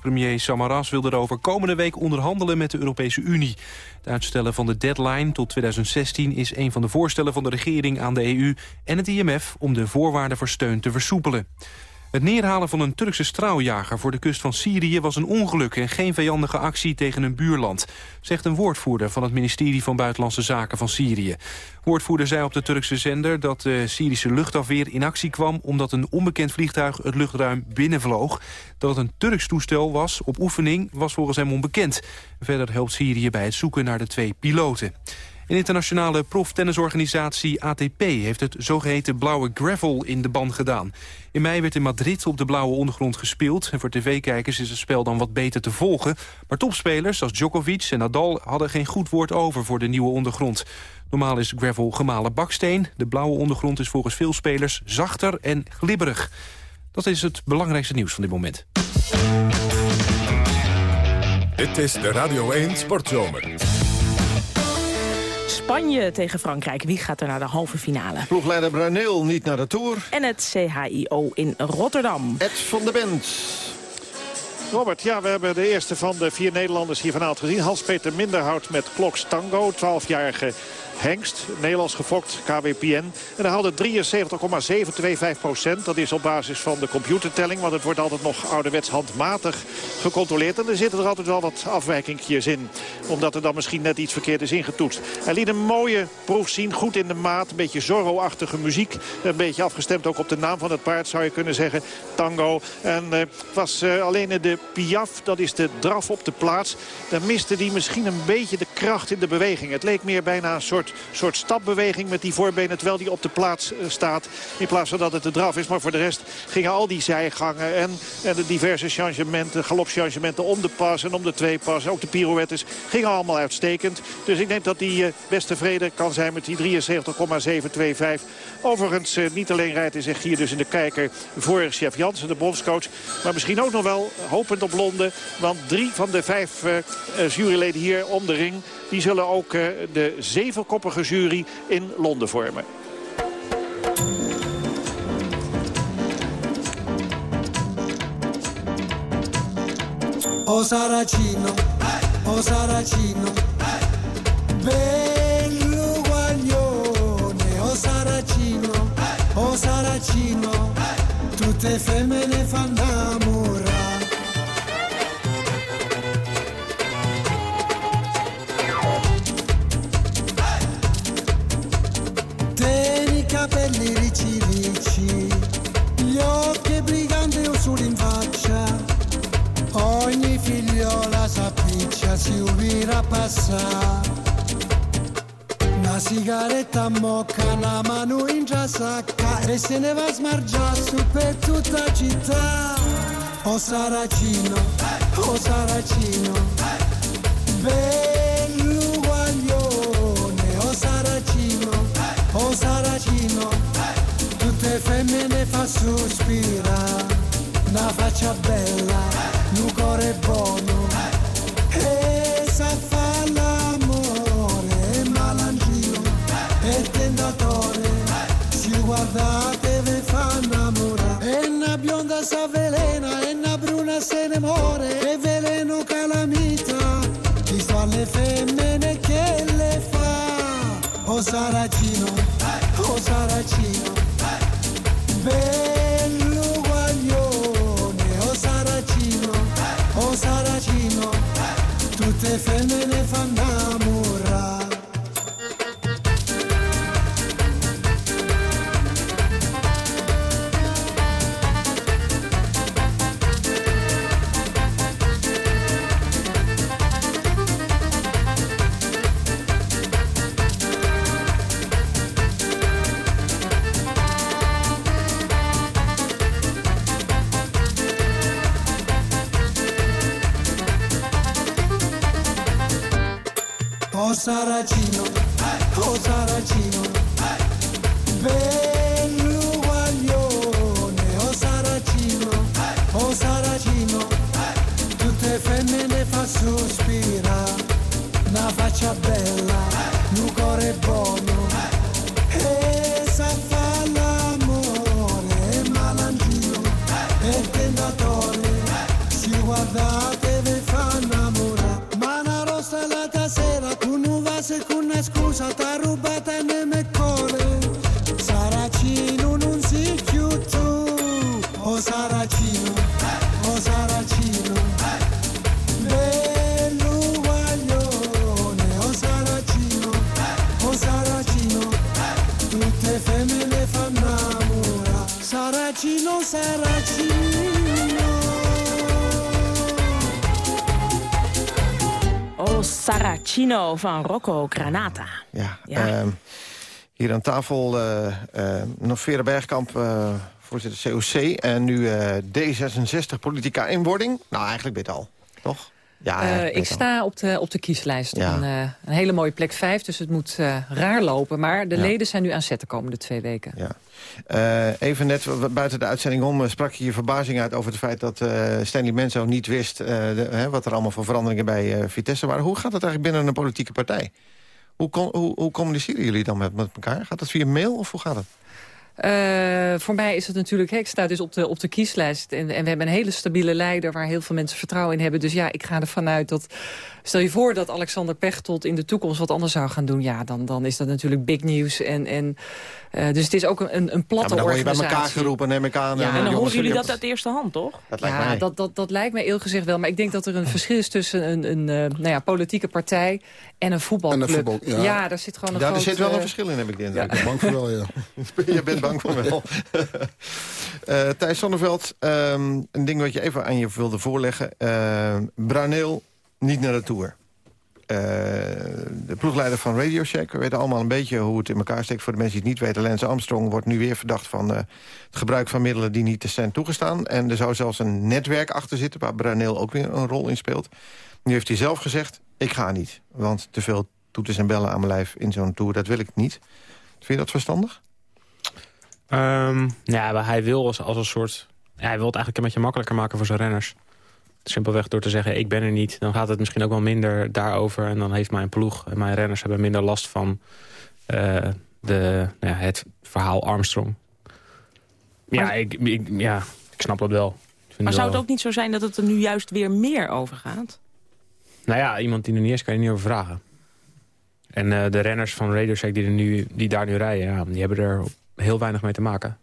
Premier Samaras wil erover komende week onderhandelen met de Europese Unie. Het uitstellen van de deadline tot 2016 is een van de voorstellen van de regering aan de EU en het IMF... om de voorwaarden voor steun te versoepelen. Het neerhalen van een Turkse straaljager voor de kust van Syrië was een ongeluk en geen vijandige actie tegen een buurland, zegt een woordvoerder van het ministerie van Buitenlandse Zaken van Syrië. Woordvoerder zei op de Turkse zender dat de Syrische luchtafweer in actie kwam omdat een onbekend vliegtuig het luchtruim binnenvloog. Dat het een Turks toestel was op oefening was volgens hem onbekend. Verder helpt Syrië bij het zoeken naar de twee piloten. Een internationale proftennisorganisatie ATP heeft het zogeheten blauwe gravel in de ban gedaan. In mei werd in Madrid op de blauwe ondergrond gespeeld. En voor tv-kijkers is het spel dan wat beter te volgen. Maar topspelers als Djokovic en Nadal hadden geen goed woord over voor de nieuwe ondergrond. Normaal is gravel gemalen baksteen. De blauwe ondergrond is volgens veel spelers zachter en glibberig. Dat is het belangrijkste nieuws van dit moment. Dit is de Radio 1 Sportzomer. Spanje tegen Frankrijk. Wie gaat er naar de halve finale? Ploegleider Bruneel niet naar de Tour. En het CHIO in Rotterdam. Ed van de Bent. Robert, ja, we hebben de eerste van de vier Nederlanders hier vanavond gezien. Hans-Peter Minderhout met Kloks Tango, 12-jarige Hengst, Nederlands gefokt, KWPN. En hij haalde 73,725 procent. Dat is op basis van de computertelling, want het wordt altijd nog ouderwets handmatig gecontroleerd. En er zitten er altijd wel wat afwijkingjes in, omdat er dan misschien net iets verkeerd is ingetoetst. Hij liet een mooie proef zien, goed in de maat, een beetje Zorro-achtige muziek. Een beetje afgestemd ook op de naam van het paard, zou je kunnen zeggen, Tango. En uh, was uh, alleen de Piaf, dat is de draf op de plaats. Daar miste hij misschien een beetje de kracht in de beweging. Het leek meer bijna een soort soort, stapbeweging met die voorbenen. Terwijl die op de plaats eh, staat. In plaats van dat het de draf is. Maar voor de rest gingen al die zijgangen en, en de diverse changementen, galopchangementen om de pas en om de twee pas. Ook de pirouettes gingen allemaal uitstekend. Dus ik denk dat hij uh, best tevreden kan zijn met die 73,725. Overigens uh, niet alleen rijdt hij zich hier dus in de kijker voor chef Jansen, de bondscoach. Maar misschien ook nog wel hopend op Londen. Want drie van de vijf juryleden hier om de ring... die zullen ook de koppige jury in Londen vormen. O Saracino, o Saracino, bello guaglione, o Saracino, o Saracino, tutte femmine fanno amore. Capelli ricci ricci, gli occhi briganti usuli in faccia, ogni figliola s'appiccia, si ubira passare. Una sigaretta mocca, una mano in già sacca e se ne va a smargiare su per tutta città. O Saracino, oh Saracino, bell'uguaglione, Saracino, tutte femmine fa sospirare, una faccia bella, un cuore buono, e sa fa l'amore, malangino, e tentatore, si guardate ve fa innamorare, e una bionda s'avvelena, e una bruna se ne muore, e veleno calamita, chi sto alle femmine che le fa, oh Saracino, tutte femmine fa sospirare, una faccia bella, Saracino. Oh Saracino van Rocco Granata. Ja, Ja. ehm, hier aan tafel eh eh nog Vera Bergkamp, eh, voorzitter COC... en nu eh, D66 politica inwording. Nou, eigenlijk het al, toch? Ja, Eh, ben ik sta op de, op de kieslijst. Ja. Een, eh, een hele mooie plek 5, dus het moet eh, raar lopen. Maar de Ja. leden zijn nu aan zet de komende twee weken. Ja. Even net buiten de uitzending om sprak je je verbazing uit over het feit dat Stanley Menzo niet wist de- hè, wat er allemaal voor veranderingen bij Vitesse waren. Hoe gaat dat eigenlijk binnen een politieke partij? Hoe, hoe, hoe communiceren jullie dan met, met elkaar? Gaat dat via mail of hoe gaat het? Eh, voor mij is het natuurlijk, ik sta dus op de, op de kieslijst. En, en we hebben een hele stabiele leider waar heel veel mensen vertrouwen in hebben. Dus ja, ik ga ervan uit dat, stel je voor dat Alexander Pechtold in de toekomst wat anders zou gaan doen. Ja, dan, dan is dat natuurlijk big nieuws. En, en, eh, dus het is ook een, een Ja, maar platte dan word je bij organisatie. elkaar geroepen, neem ik aan. Ja, eh, en dan En dan horen jullie dat uit eerste hand, toch? Dat lijkt ja, mij. dat, dat, dat lijkt mij eerlijk gezegd wel. Maar ik denk dat er een verschil is tussen een, een eh, nou ja, politieke partij en een voetbalclub. En een voetbal, ja. daar zit gewoon een Ja, er groot, zit wel een verschil in, heb ik de indruk. Ik ben bang voor wel, ja. je bent bang voor wel. Eh Thijs Sonneveld, ehm, een ding wat je even aan je wilde voorleggen. Uh, Bruneel niet naar de Tour. Eh, de ploegleider van Radio Shack, we weten allemaal een beetje hoe het in elkaar steekt. Voor de mensen die het niet weten, Lance Armstrong wordt nu weer verdacht van eh, het gebruik van middelen die niet zijn toegestaan. En er zou zelfs een netwerk achter zitten waar Bruneel ook weer een rol in speelt. Nu heeft hij zelf gezegd, ik ga niet. Want te veel toeters en bellen aan mijn lijf in zo'n Tour, dat wil ik niet. Vind je dat verstandig? Ehm, ja, maar hij wil als, een soort... Hij wil het eigenlijk een beetje makkelijker maken voor zijn renners. Simpelweg door te zeggen, ik ben er niet. Dan gaat het misschien ook wel minder daarover. En dan heeft mijn ploeg en mijn renners hebben minder last van eh, de, nou ja, het verhaal Armstrong. Ja, Maar- ik, ik, ja, ik snap dat wel. Maar zou wel- het ook niet zo zijn dat het er nu juist weer meer over gaat? Nou ja, iemand die er niet is, kan je niet over vragen. En eh, de renners van Radio Shack die, er nu, die daar nu rijden... Ja, die hebben er heel weinig mee te maken.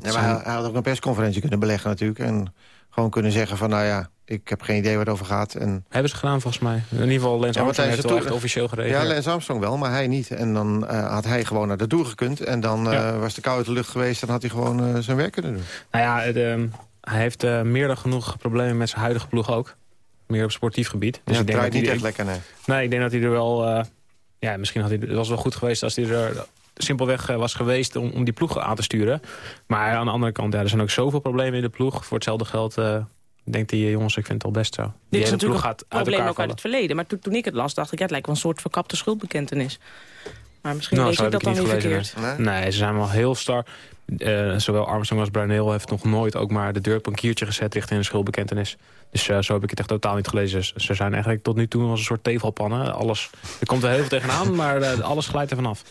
Ja, maar hij, hij had ook een persconferentie kunnen beleggen natuurlijk. En gewoon kunnen zeggen van, nou ja, ik heb geen idee waar het over gaat. En, Hebben ze gedaan volgens mij. In ieder geval Ja, want Armstrong heeft de Tour- echt officieel gereageerd. ja, Lance Armstrong wel, maar hij niet. En dan eh, had hij gewoon naar de Tour gekund. En dan eh, Ja. was de kou uit de lucht geweest. Dan had hij gewoon eh, zijn werk kunnen doen. Nou ja, het, ehm, hij heeft meer dan genoeg problemen met zijn huidige ploeg ook. Meer op sportief gebied. Dus ja, ik het denk draait dat niet echt lekker, nee. Nee, ik denk dat hij er wel... ja, misschien had hij, het was wel goed geweest als hij er simpelweg eh, was geweest om, om die ploeg aan te sturen. Maar aan de andere kant, ja, er zijn ook zoveel problemen in de ploeg. Voor hetzelfde geld eh, Ik denk die jongens, ik vind het al best zo. Dit is natuurlijk een gaat uit probleem ook uit het verleden. Maar toen, toen ik het las, dacht ik, ja, het lijkt wel een soort verkapte schuldbekentenis. Maar misschien Nou, lees ik dat dan niet verkeerd. nee. Nee, ze zijn wel heel star. Eh, zowel Armstrong als Brunel heeft nog nooit ook maar de deur op een kiertje gezet richting een schuldbekentenis. Dus eh, zo heb ik het echt totaal niet gelezen. Ze- Ze zijn eigenlijk tot nu toe als een soort tevelpannen. Alles, er komt er heel veel tegenaan, maar eh, alles glijdt er vanaf.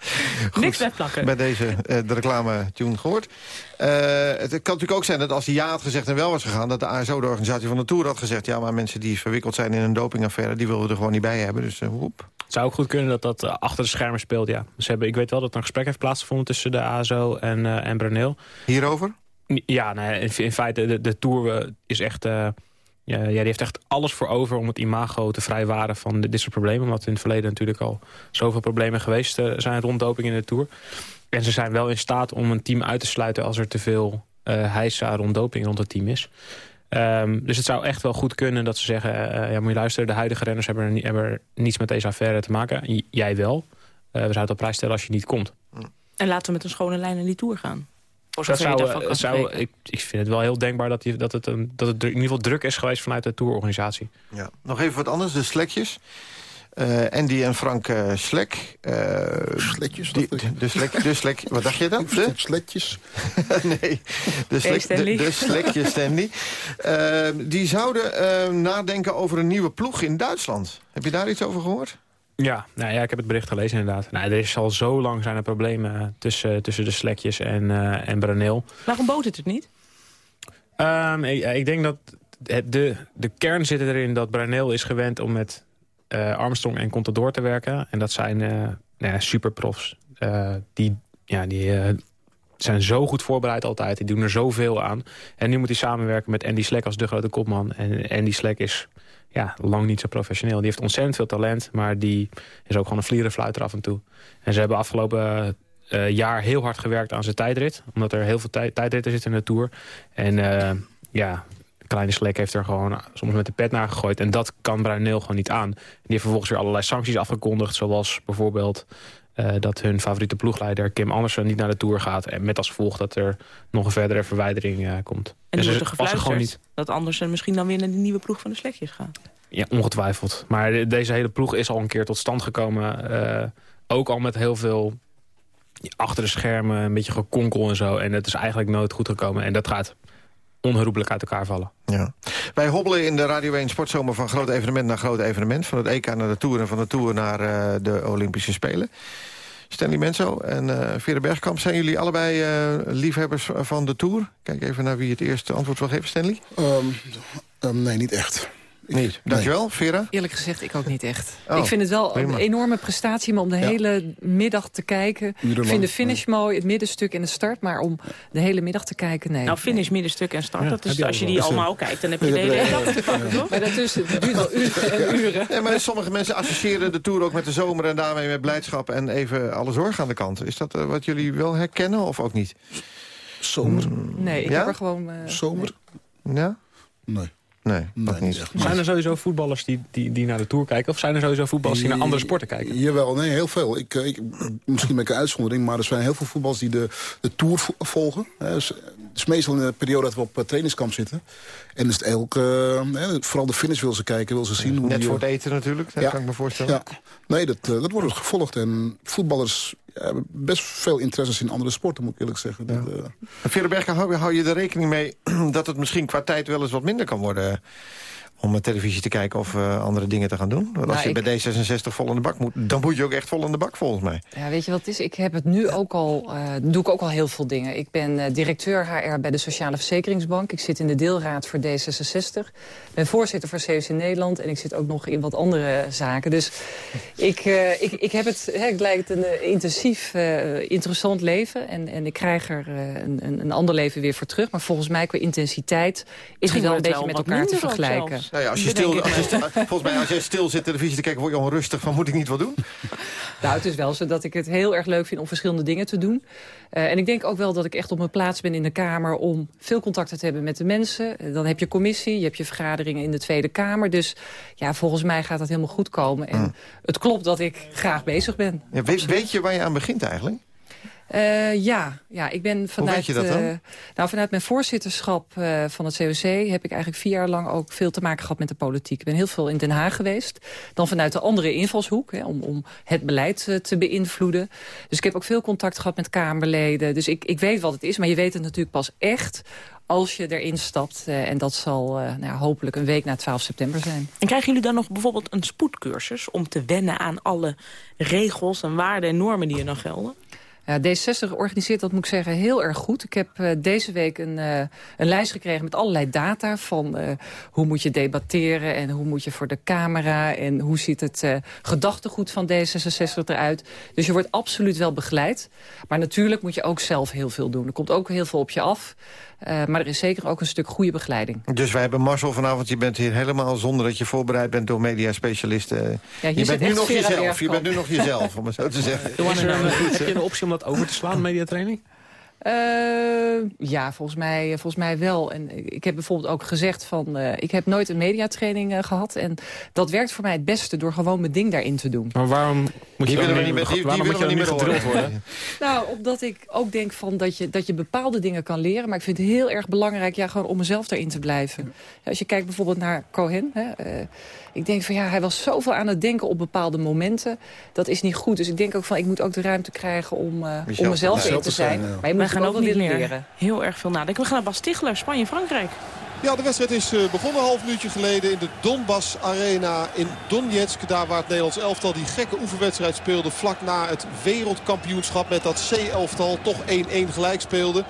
Niks blijft plakken. Bij deze eh, de reclame-tune gehoord. Eh, het kan natuurlijk ook zijn dat als hij ja had gezegd en wel was gegaan... dat de ASO, de organisatie van de Tour, had gezegd... ja, maar mensen die verwikkeld zijn in een dopingaffaire... die willen we er gewoon niet bij hebben. Dus uh, woep. Het zou ook goed kunnen dat dat eh, achter de schermen speelt, ja. Ze hebben, ik weet wel dat er een gesprek heeft plaatsgevonden tussen de ASO en, eh en Brunel. Hierover? Ja, nee, in, in feite, de, de Tour eh, is echt... ja, die heeft echt alles voor over om het imago te vrijwaren van dit, soort problemen. Omdat in het verleden natuurlijk al zoveel problemen geweest zijn rond doping in de Tour. En ze zijn wel in staat om een team uit te sluiten als er te veel heisa rond doping rond het team is. Ehm, dus het zou echt wel goed kunnen dat ze zeggen... eh, ja, moet je luisteren, de huidige renners hebben, er ni- hebben er niets met deze affaire te maken. J- jij wel. Eh, we zouden het op prijs stellen als je niet komt. En laten we met een schone lijn in die Tour gaan. Dat zou, eh, zou, ik, ik vind het wel heel denkbaar dat, die, dat, het, een, dat het in ieder geval druk is geweest vanuit de tourorganisatie. Ja. Nog even wat anders, de slekjes. Eh, Andy en Frank eh Slek. eh, Sletjes? die- de, de, slek, de slek, wat dacht je dan? De? Sletjes? nee, de, slek, de, de slekjes Stanley. Eh, die zouden eh, nadenken over een nieuwe ploeg in Duitsland. Heb je daar iets over gehoord? Ja, nou ja, ik heb het bericht gelezen inderdaad. Nou, er is al zo lang zijn er problemen tussen, tussen de Slekjes en, eh en Brunel. Waarom botert het niet? Ehm, ik, ik denk dat het, de, de kern zit erin dat Brunel is gewend om met Armstrong en Contador te werken. En dat zijn eh nou ja, superprofs. Eh, die ja, die eh, zijn zo goed voorbereid altijd. Die doen er zoveel aan. En nu moet hij samenwerken met Andy Slek als de grote kopman. En Andy Slek is ja, lang niet zo professioneel. Die heeft ontzettend veel talent, maar die is ook gewoon een vlierenfluiter af en toe. En ze hebben afgelopen eh, jaar heel hard gewerkt aan zijn tijdrit. Omdat er heel veel tijd, tijdritten zitten in de Tour. En eh, ja, Kleine Slek heeft er gewoon soms met de pet naar gegooid. En dat kan Brunel gewoon niet aan. En die heeft vervolgens weer allerlei sancties afgekondigd. Zoals bijvoorbeeld eh, dat hun favoriete ploegleider Kim Andersen niet naar de Tour gaat. En met als gevolg dat er nog een verdere verwijdering eh, komt. En wordt er gewoon niet. dat anders er misschien dan weer naar die nieuwe ploeg van de slekjes gaat. Ja, ongetwijfeld. Maar de- deze hele ploeg is al een keer tot stand gekomen. eh, ook al met heel veel achter de schermen, een beetje gekonkel en zo. En het is eigenlijk nooit goed gekomen. En dat gaat onherroepelijk uit elkaar vallen. Ja. Wij hobbelen in de Radio 1 Sportzomer van groot evenement naar groot evenement. Van het EK naar de Tour en van de Tour naar eh, de Olympische Spelen. Stanley Menzo en eh Vera Bergkamp, zijn jullie allebei eh, liefhebbers van de Tour? Kijk even naar wie het eerste antwoord wil geven, Stanley. Ehm, ehm, nee, niet echt. Niet. Dankjewel, Vera. Eerlijk gezegd, ik ook niet echt. Oh, ik vind het wel prima. een enorme prestatie, maar om de Ja. hele middag te kijken... Ik vind de finish mooi, het middenstuk en de start... maar om de hele middag te kijken, nee. Nou, finish, middenstuk en start. Ja, dat is, je als je die allemaal kijkt, dan heb je de hele dat- etappe te pakken, toch? Maar daartussen, het duurt al uren en uren. Ja, maar sommige mensen associëren de Tour ook met de zomer... en daarmee met blijdschap en even alle zorg aan de kant. Is dat eh, wat jullie wel herkennen of ook niet? Zomer? Nee, ik Ja? heb er gewoon... eh, Zomer? Ja? Nee. Nee, Nee, ook niet. echt. Zijn er sowieso voetballers die, die, die naar de Tour kijken? Of zijn er sowieso voetballers die naar andere sporten kijken? Jawel, nee, heel veel. Ik, eh, ik, misschien ben ik een uitzondering, maar er zijn heel veel voetballers die de, de Tour vo- volgen. Hè, het is meestal in de periode dat we op eh, trainingskamp zitten. En is het elke, eh, vooral de finish wil ze kijken, wil ze zien. Hoe Net voor het eten natuurlijk, dat Ja. kan ik me voorstellen. Ja, nee, dat, eh, dat wordt gevolgd. En voetballers ja, hebben best veel interesses in andere sporten, moet ik eerlijk zeggen. Dat, eh, En Vera Bergkamp, hou, hou je er rekening mee dat het misschien qua tijd wel eens wat minder kan worden... om naar televisie te kijken of eh, andere dingen te gaan doen? Want als Nou, je ik- bij D66 vol in de bak moet, dan moet je ook echt vol in de bak volgens mij. Ja, weet je wat het is? Ik heb het nu ook al, eh, doe ik ook al heel veel dingen. Ik ben eh, directeur HR bij de Sociale Verzekeringsbank. Ik zit in de deelraad voor D66. ben voorzitter voor COC Nederland. En ik zit ook nog in wat andere zaken. Dus ik, eh, ik, ik heb het, hè, het lijkt een intensief, eh, interessant leven. En, en ik krijg er eh, een, een, een ander leven weer voor terug. Maar volgens mij qua intensiteit is het wel een beetje met elkaar te vergelijken. Nou ja, als je stil, als je volgens mij als jij stil zit televisie te kijken, word je onrustig van moet ik niet wat doen? Nou, het is wel zo dat ik het heel erg leuk vind om verschillende dingen te doen. Eh, en ik denk ook wel dat ik echt op mijn plaats ben in de Kamer... om veel contacten te hebben met de mensen. Eh, dan heb je commissie, je hebt je vergaderingen in de Tweede Kamer. Dus ja, volgens mij gaat dat helemaal goed komen. En het klopt dat ik graag bezig ben. Ja, weet, weet je waar je aan begint eigenlijk? Uh, ja. ja, ik ben vanuit, uh, nou, vanuit mijn voorzitterschap uh, van het COC heb ik eigenlijk vier jaar lang ook veel te maken gehad met de politiek. Ik ben heel veel in Den Haag geweest. Dan vanuit de andere invalshoek, hè, om, om het beleid te beïnvloeden. Dus ik heb ook veel contact gehad met Kamerleden. Dus ik, ik weet wat het is, maar je weet het natuurlijk pas echt als je erin stapt. Uh, en dat zal uh, nou, hopelijk een week na 12 september zijn. En krijgen jullie dan nog bijvoorbeeld een spoedcursus... om te wennen aan alle regels en waarden en normen die er dan gelden? Ja, D60 organiseert dat, moet ik zeggen, heel erg goed. Ik heb uh, deze week een, uh, een lijst gekregen met allerlei data... van uh, hoe moet je debatteren en hoe moet je voor de camera... en hoe ziet het gedachtegoed van D66 eruit. Dus je wordt absoluut wel begeleid. Maar natuurlijk moet je ook zelf heel veel doen. Er komt ook heel veel op je af. Uh, maar er is zeker ook een stuk goede begeleiding. Dus wij hebben Marcel vanavond. Je bent hier helemaal zonder dat je voorbereid bent door mediaspecialisten. Ja, je bent nu nog jezelf. Je bent nu nog jezelf, om het zo te zeggen. Heb je een optie om dat over te slaan, mediatraining? Uh, ja, volgens mij, volgens mij wel. En ik heb bijvoorbeeld ook gezegd van... Uh, ik heb nooit een mediatraining uh, gehad. En dat werkt voor mij het beste door gewoon mijn ding daarin te doen. Maar waarom moet je die dan niet, niet, die, waarom die moet je niet niet meer gedrild worden? nou, omdat ik ook denk van dat, je, dat je bepaalde dingen kan leren. Maar ik vind het heel erg belangrijk ja, gewoon om mezelf daarin te blijven. Ja, als je kijkt bijvoorbeeld naar Cohen... Hè, ik denk van ja, hij was zoveel aan het denken op bepaalde momenten. Dat is niet goed. Dus ik denk ook van, ik moet ook de ruimte krijgen om, uh, om mezelf in te zijn. Ja. Maar je moet gaan ook niet meer leren. heel erg veel nadenken. We gaan naar Bas Tichler, Spanje-Frankrijk. Ja, de wedstrijd is uh, begonnen een half minuutje geleden in de Donbass Arena in Donetsk. Daar waar het Nederlands elftal die gekke oefenwedstrijd speelde vlak na het wereldkampioenschap met dat C-elftal toch 1-1 gelijk speelde.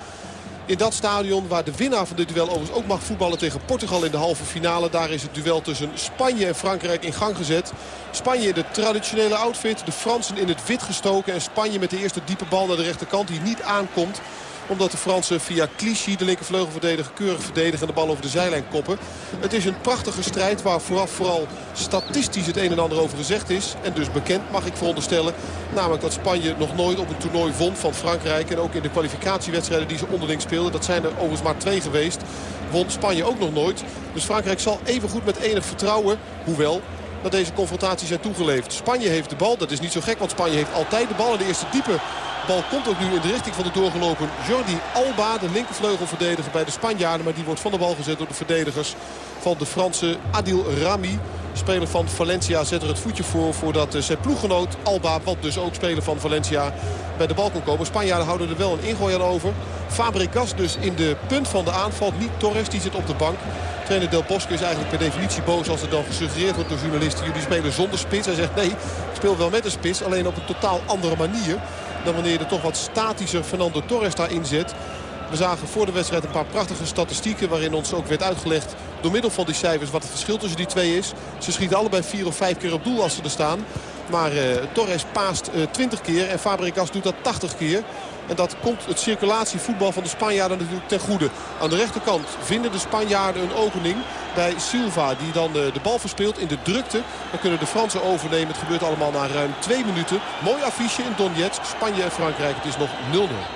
In dat stadion waar de winnaar van dit duel overigens ook mag voetballen tegen Portugal in de halve finale. Daar is het duel tussen Spanje en Frankrijk in gang gezet. Spanje in de traditionele outfit. De Fransen in het wit gestoken. En Spanje met de eerste diepe bal naar de rechterkant die niet aankomt omdat de Fransen via Clichy, de linkervleugelverdediger, keurig verdedigen en de bal over de zijlijn koppen. Het is een prachtige strijd waar vooraf vooral statistisch het een en ander over gezegd is. En dus bekend mag ik veronderstellen. Namelijk dat Spanje nog nooit op een toernooi won van Frankrijk. En ook in de kwalificatiewedstrijden die ze onderling speelden. Dat zijn er overigens maar twee geweest. Won Spanje ook nog nooit. Dus Frankrijk zal even goed met enig vertrouwen, hoewel dat deze confrontatie zijn toegeleefd. Spanje heeft de bal, dat is niet zo gek, want Spanje heeft altijd de bal. En de eerste diepe bal komt ook nu in de richting van de doorgelopen Jordi Alba. De linkervleugelverdediger bij de Spanjaarden. Maar die wordt van de bal gezet door de verdedigers van de Franse Adil Rami. Speler van Valencia zet er het voetje voor voordat zijn ploeggenoot Alba, wat dus ook speler van Valencia, bij de bal kon komen. Spanjaarden houden er wel een ingooi aan over. Fabregas dus in de punt van de aanval. Niet Torres, die zit op de bank. Trainer Del Bosque is eigenlijk per definitie boos als er dan gesuggereerd wordt door journalisten. Jullie spelen zonder spits. Hij zegt nee, ik speel wel met een spits. Alleen op een totaal andere manier dan wanneer je er toch wat statischer Fernando Torres daarin zet. We zagen voor de wedstrijd een paar prachtige statistieken... waarin ons ook werd uitgelegd door middel van die cijfers... wat het verschil tussen die twee is. Ze schieten allebei vier of vijf keer op doel als ze er staan. Maar uh, Torres paast uh, 20 keer en Fabregas doet dat 80 keer. En dat komt het circulatievoetbal van de Spanjaarden natuurlijk ten goede. Aan de rechterkant vinden de Spanjaarden een opening bij Silva. Die dan uh, de bal verspeelt in de drukte. Dan kunnen de Fransen overnemen. Het gebeurt allemaal na ruim twee minuten. Mooi affiche in Donetsk. Spanje en Frankrijk. Het is nog 0-0.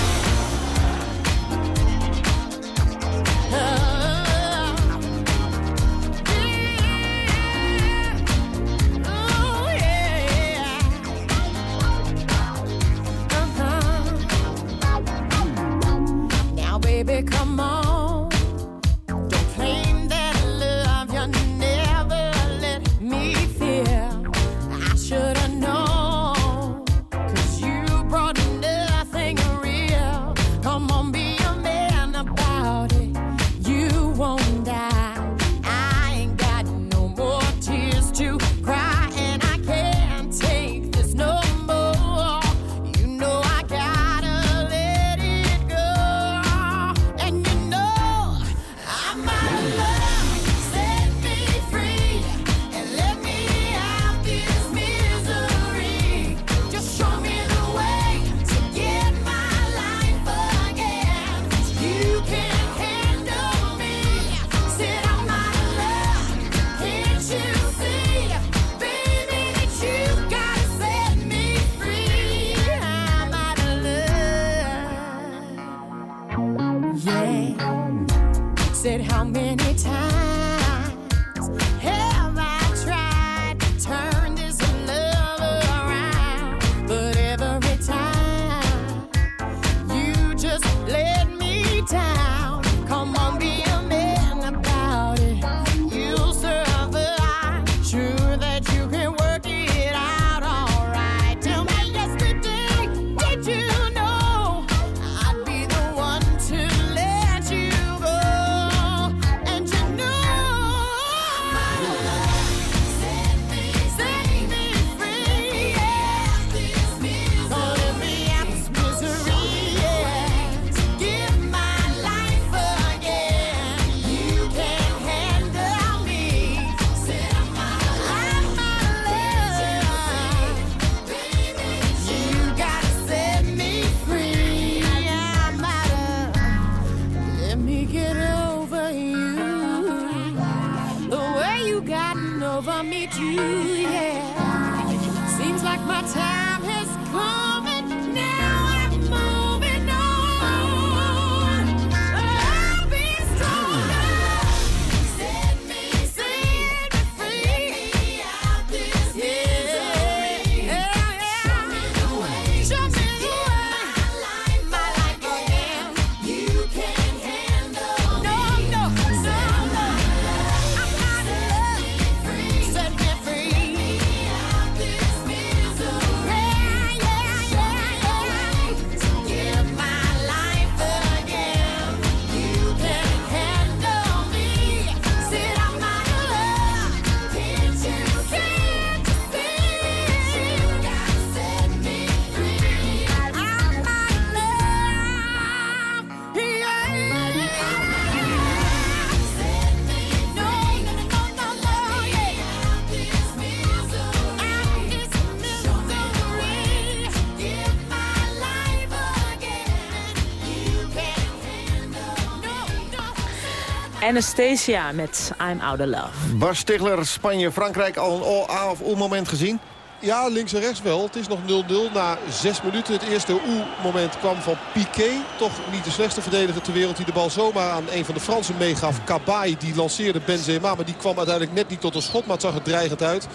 Anastasia met I'm Out of Love. Bas Stigler, Spanje, Frankrijk al een O-A of O-moment gezien? Ja, links en rechts wel. Het is nog 0-0 na zes minuten. Het eerste oe-moment kwam van Piqué. Toch niet de slechtste verdediger ter wereld die de bal zomaar aan een van de Fransen meegaf. Kabay, die lanceerde Benzema, maar die kwam uiteindelijk net niet tot een schot. Maar het zag er dreigend uit.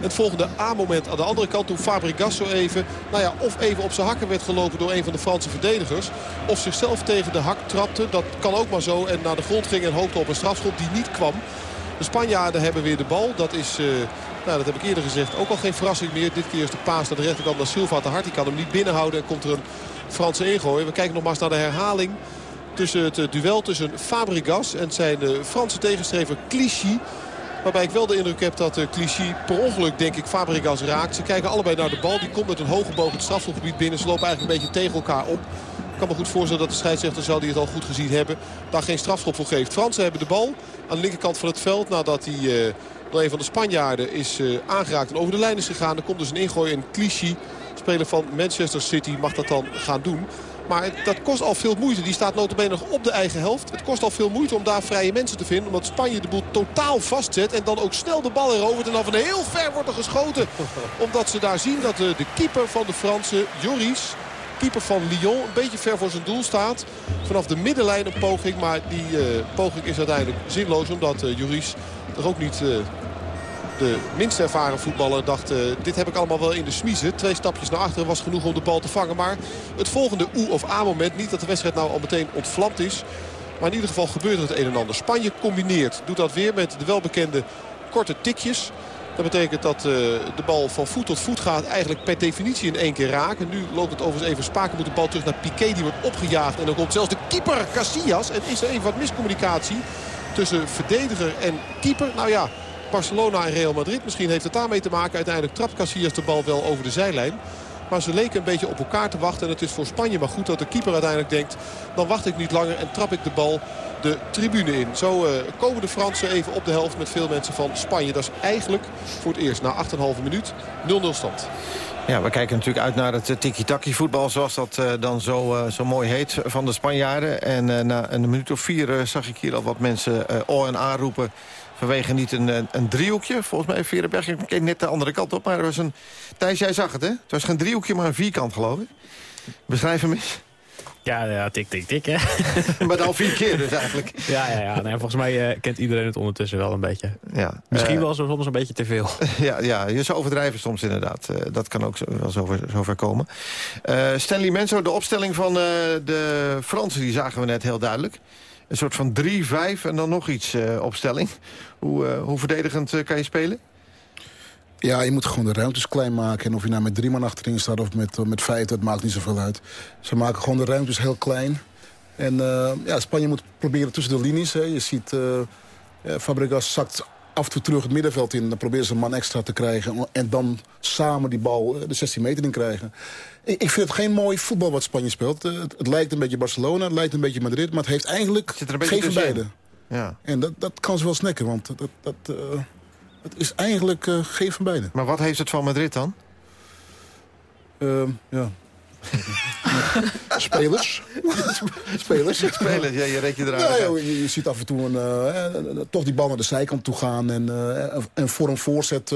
Het volgende A-moment aan de andere kant toen Fabregas zo even... Nou ja, of even op zijn hakken werd gelopen door een van de Franse verdedigers. Of zichzelf tegen de hak trapte. Dat kan ook maar zo. En naar de grond ging en hoopte op een strafschop die niet kwam. De Spanjaarden hebben weer de bal. Dat is... Uh, nou, dat heb ik eerder gezegd. Ook al geen verrassing meer. Dit keer is de paas naar de rechterkant naar Silva te hard. Die kan hem niet binnenhouden en komt er een Franse ingooien. We kijken nogmaals naar de herhaling. Tussen het eh, duel tussen Fabregas en zijn uh, Franse tegenstrever Clichy. Waarbij ik wel de indruk heb dat uh, Clichy per ongeluk denk ik Fabregas raakt. Ze kijken allebei naar de bal. Die komt met een hoge boog het strafschopgebied binnen. Ze lopen eigenlijk een beetje tegen elkaar op. Ik kan me goed voorstellen dat de scheidsrechter zal die het al goed gezien hebben. Daar geen strafschop voor geeft. Fransen hebben de bal aan de linkerkant van het veld. Nadat hij door een van de Spanjaarden is uh, aangeraakt en over de lijn is gegaan. Er komt dus een ingooi en Clichy, speler van Manchester City, mag dat dan gaan doen. Maar het, dat kost al veel moeite. Die staat notabene nog op de eigen helft. Het kost al veel moeite om daar vrije mensen te vinden. Omdat Spanje de boel totaal vastzet. En dan ook snel de bal erovert. En dan van heel ver wordt er geschoten. Omdat ze daar zien dat de, de keeper van de Fransen, Joris... Keeper van Lyon een beetje ver voor zijn doel staat. Vanaf de middenlijn een poging. Maar die uh, poging is uiteindelijk zinloos. Omdat uh, Joris er ook niet... Uh, de minst ervaren voetballer dacht, uh, dit heb ik allemaal wel in de smiezen. Twee stapjes naar achteren was genoeg om de bal te vangen. Maar het volgende oe of a moment, niet dat de wedstrijd nou al meteen ontvlamd is. Maar in ieder geval gebeurt het een en ander. Spanje combineert, doet dat weer met de welbekende korte tikjes. Dat betekent dat uh, de bal van voet tot voet gaat eigenlijk per definitie in één keer raken. Nu loopt het overigens even spaken. Moet de bal terug naar Piqué. Die wordt opgejaagd. En dan komt zelfs de keeper Casillas. En is er even wat miscommunicatie tussen verdediger en keeper. Nou ja, Barcelona en Real Madrid. Misschien heeft het daarmee te maken. Uiteindelijk trapt Casillas de bal wel over de zijlijn. Maar ze leken een beetje op elkaar te wachten. En het is voor Spanje maar goed dat de keeper uiteindelijk denkt... dan wacht ik niet langer en trap ik de bal de tribune in. Zo uh, komen de Fransen even op de helft met veel mensen van Spanje. Dat is eigenlijk voor het eerst na 8,5 minuut 0-0 stand. Ja, we kijken natuurlijk uit naar het tiki-taki voetbal, zoals dat uh, dan zo, zo mooi heet, van de Spanjaarden. En na een minuut of vier zag ik hier al wat mensen o en a roepen vanwege niet een, een driehoekje. Volgens mij Verenberg, ik keek net de andere kant op, maar er was een... Thijs, jij zag het, hè? Het was geen driehoekje, maar een vierkant, geloof ik. Beschrijf hem eens. Ja, ja, tik, tik, tik, hè. maar dan vier keer dus eigenlijk. Ja, ja, ja. Nee, volgens mij uh, kent iedereen het ondertussen wel een beetje. Ja. Misschien uh, wel soms een beetje te veel. ja, ja, je zou overdrijven soms inderdaad. Uh, dat kan ook zo, wel zover, zover komen. Stanley Menzo, de opstelling van de Fransen, die zagen we net heel duidelijk. Een soort van 3-5 en dan nog iets opstelling. Hoe, hoe verdedigend kan je spelen? Ja, je moet gewoon de ruimtes klein maken. En of je nou met drie man achterin staat of met, met vijf, dat maakt niet zoveel uit. Ze maken gewoon de ruimtes heel klein. En ja, Spanje moet proberen tussen de linies. Hè. Je ziet, uh, Fabregas zakt af en toe terug het middenveld in. Dan proberen ze een man extra te krijgen. En dan samen die bal de 16 meter in krijgen. Ik, ik vind het geen mooi voetbal wat Spanje speelt. Uh, het, het, lijkt een beetje Barcelona, het lijkt een beetje Madrid. Maar het heeft eigenlijk geen van beide. Ja. En dat, dat kan ze wel snacken, want dat... dat het is eigenlijk uh, geen van beide. Maar wat heeft het van Madrid dan? Uh, ja. Spelers. Spelers. Spelers, ja, je reed je eruit. Ja, joh, je, je, ziet af en toe een, uh, toch die bal naar de zijkant toe gaan. En, uh, en voor een voorzet...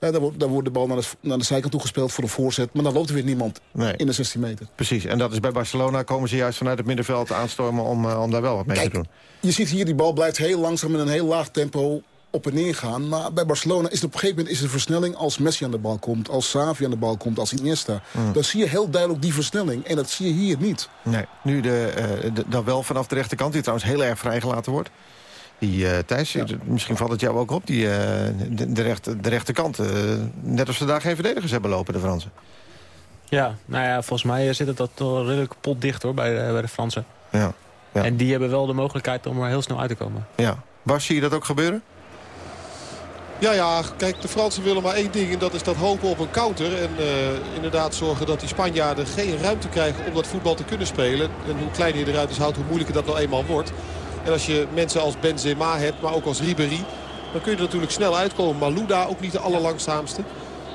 Ja, daar, wordt, daar wordt de bal naar de, naar de zijkant toe gespeeld voor een voorzet. Maar dan loopt er weer niemand nee. in de 16 meter. Precies, en dat is bij Barcelona komen ze juist vanuit het middenveld aanstormen... om, om daar wel wat mee Kijk, te doen. Je ziet hier, die bal blijft heel langzaam met een heel laag tempo op en neer gaan. Maar bij Barcelona is het op een gegeven moment is er versnelling... als Messi aan de bal komt, als Xavi aan de bal komt, als Iniesta. Mm. Dan zie je heel duidelijk die versnelling. En dat zie je hier niet. Nee, nu de, uh, de, dan wel vanaf de rechterkant, die trouwens heel erg vrijgelaten wordt. Die uh, Thijs, ja. misschien valt het jou ook op, die, uh, de, de, rechter, de rechterkant. net als ze daar geen verdedigers hebben lopen, de Fransen. Ja, nou ja, volgens mij zit het dat toch redelijk potdicht hoor, bij de, bij de Fransen. Ja, ja. En die hebben wel de mogelijkheid om er heel snel uit te komen. Ja. Bas, zie je dat ook gebeuren? Ja, ja, kijk, de Fransen willen maar één ding en dat is dat hopen op een counter. En uh, inderdaad zorgen dat die Spanjaarden geen ruimte krijgen om dat voetbal te kunnen spelen. En hoe kleiner je de ruimtes houdt, hoe moeilijker dat nou eenmaal wordt. En als je mensen als Benzema hebt, maar ook als Ribéry, dan kun je er natuurlijk snel uitkomen. Malouda ook niet de allerlangzaamste.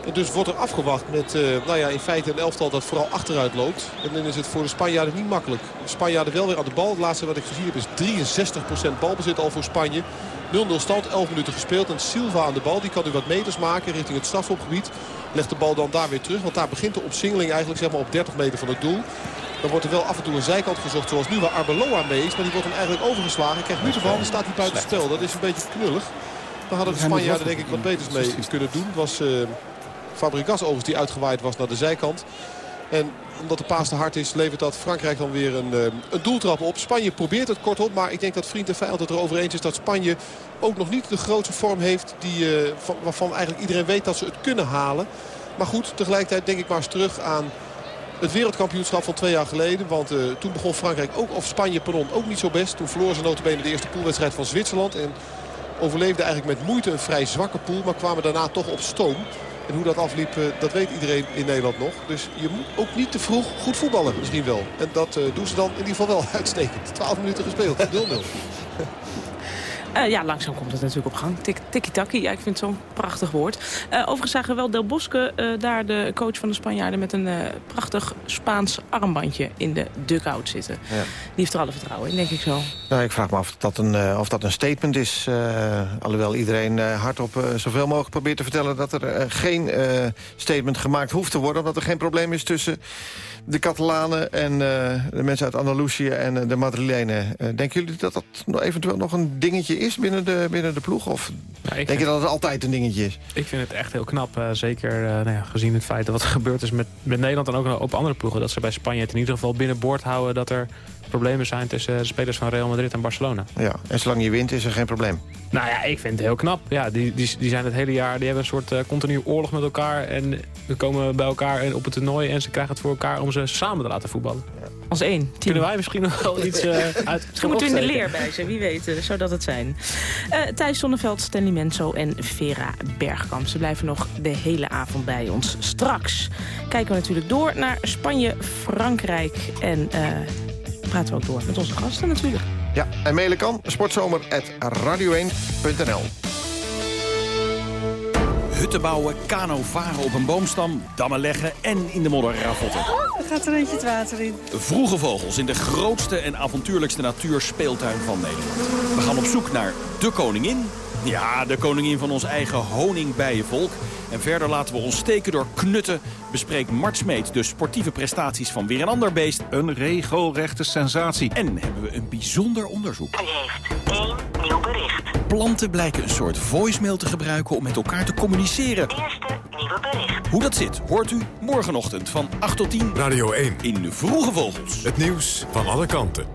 En dus wordt er afgewacht met, eh, nou ja, in feite een elftal dat vooral achteruit loopt. En dan is het voor de Spanjaarden niet makkelijk. De Spanjaarden wel weer aan de bal. Het laatste wat ik gezien heb is 63% balbezit al voor Spanje. 0-0 stand, 11 minuten gespeeld. En Silva aan de bal, die kan nu wat meters maken richting het strafschopgebied. Legt de bal dan daar weer terug, want daar begint de opsingeling eigenlijk zeg maar, op 30 meter van het doel. Dan wordt er wel af en toe een zijkant gezocht zoals nu waar Arbeloa mee is. Maar die wordt hem eigenlijk overgeslagen. Krijgt nu de bal en staat hij buiten spel. Dat is een beetje knullig. Daar hadden de Spanjaarden denk ik wat beters mee kunnen doen. Het was uh, Fabregas overigens die uitgewaaid was naar de zijkant. En omdat de paas te hard is, levert dat Frankrijk dan weer een, uh, een doeltrap op. Spanje probeert het kortom, maar ik denk dat vriend en vijand het erover eens is dat Spanje ook nog niet de grootste vorm heeft die, van, waarvan eigenlijk iedereen weet dat ze het kunnen halen. Maar goed, tegelijkertijd denk ik maar eens terug aan het wereldkampioenschap van twee jaar geleden. Want uh, toen begon Frankrijk ook, of Spanje pardon, ook niet zo best. Toen verloor ze notabene de eerste poolwedstrijd van Zwitserland. En overleefde eigenlijk met moeite een vrij zwakke pool. Maar kwamen daarna toch op stoom. En hoe dat afliep, uh, dat weet iedereen in Nederland nog. Dus je moet ook niet te vroeg goed voetballen misschien wel. En dat uh, doen ze dan in ieder geval wel uitstekend. 12 minuten gespeeld, 0-0. Uh, ja, langzaam komt het natuurlijk op gang. Tiki-taki, ja, ik vind het zo'n prachtig woord. Uh, overigens zagen we wel Del Bosque, uh, daar de coach van de Spanjaarden... met een prachtig Spaans armbandje in de dugout zitten. Ja. Die heeft er alle vertrouwen in, denk ik zo. Nou, ik vraag me af of dat een, of dat een statement is. alhoewel iedereen hardop zoveel mogelijk probeert te vertellen... dat er geen statement gemaakt hoeft te worden... omdat er geen probleem is tussen de Catalanen en uh, de mensen uit Andalusië en uh, de Madrilenen. Uh, denken jullie dat dat eventueel nog een dingetje is binnen de, binnen de ploeg? Of denk je dat het altijd een dingetje is? Ik vind het echt heel knap. zeker nou ja, gezien het feit dat wat er gebeurd is met, met Nederland en ook op andere ploegen. Dat ze bij Spanje het in ieder geval binnenboord houden dat er problemen zijn tussen de spelers van Real Madrid en Barcelona. Ja, en zolang je wint is er geen probleem. Nou ja, ik vind het heel knap. Ja, die, die, die zijn het hele jaar, die hebben een soort uh, continu oorlog met elkaar. En we komen bij elkaar op het toernooi en ze krijgen het voor elkaar om ze samen te laten voetballen. Ja. Als één team. Kunnen wij misschien nog wel iets uh, uit Ze moeten in de leer bij ze, wie weet, uh, zou dat het zijn. Uh, Thijs Sonneveld, Stanley Menso en Vera Bergkamp. Ze blijven nog de hele avond bij ons. Straks kijken we natuurlijk door naar Spanje, Frankrijk en praten we ook door met onze gasten natuurlijk. Ja, en mailen kan sportzomer.radio1.nl Hutten bouwen, kano varen op een boomstam, dammen leggen en in de modder ravotten. Er gaat er eentje het water in. Vroege vogels in de grootste en avontuurlijkste natuurspeeltuin van Nederland. We gaan op zoek naar de koningin. Ja, de koningin van ons eigen honingbijenvolk. En verder laten we ons steken door knutten. Bespreekt Mart Smeet de sportieve prestaties van weer een ander beest. Een regelrechte sensatie. En hebben we een bijzonder onderzoek. U heeft één nieuw bericht. Planten blijken een soort voicemail te gebruiken om met elkaar te communiceren. Eerste nieuwe bericht. Hoe dat zit, hoort u morgenochtend van 8 tot 10. Radio 1. In de Vroege Vogels. Het nieuws van alle kanten.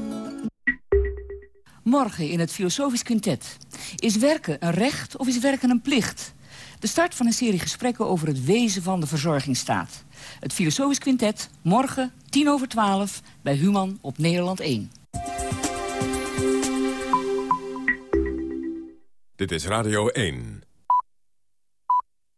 Morgen in het Filosofisch Quintet. Is werken een recht of is werken een plicht? De start van een serie gesprekken over het wezen van de verzorgingsstaat. Het Filosofisch Quintet, morgen, tien over twaalf, bij Human op Nederland 1. Dit is Radio 1.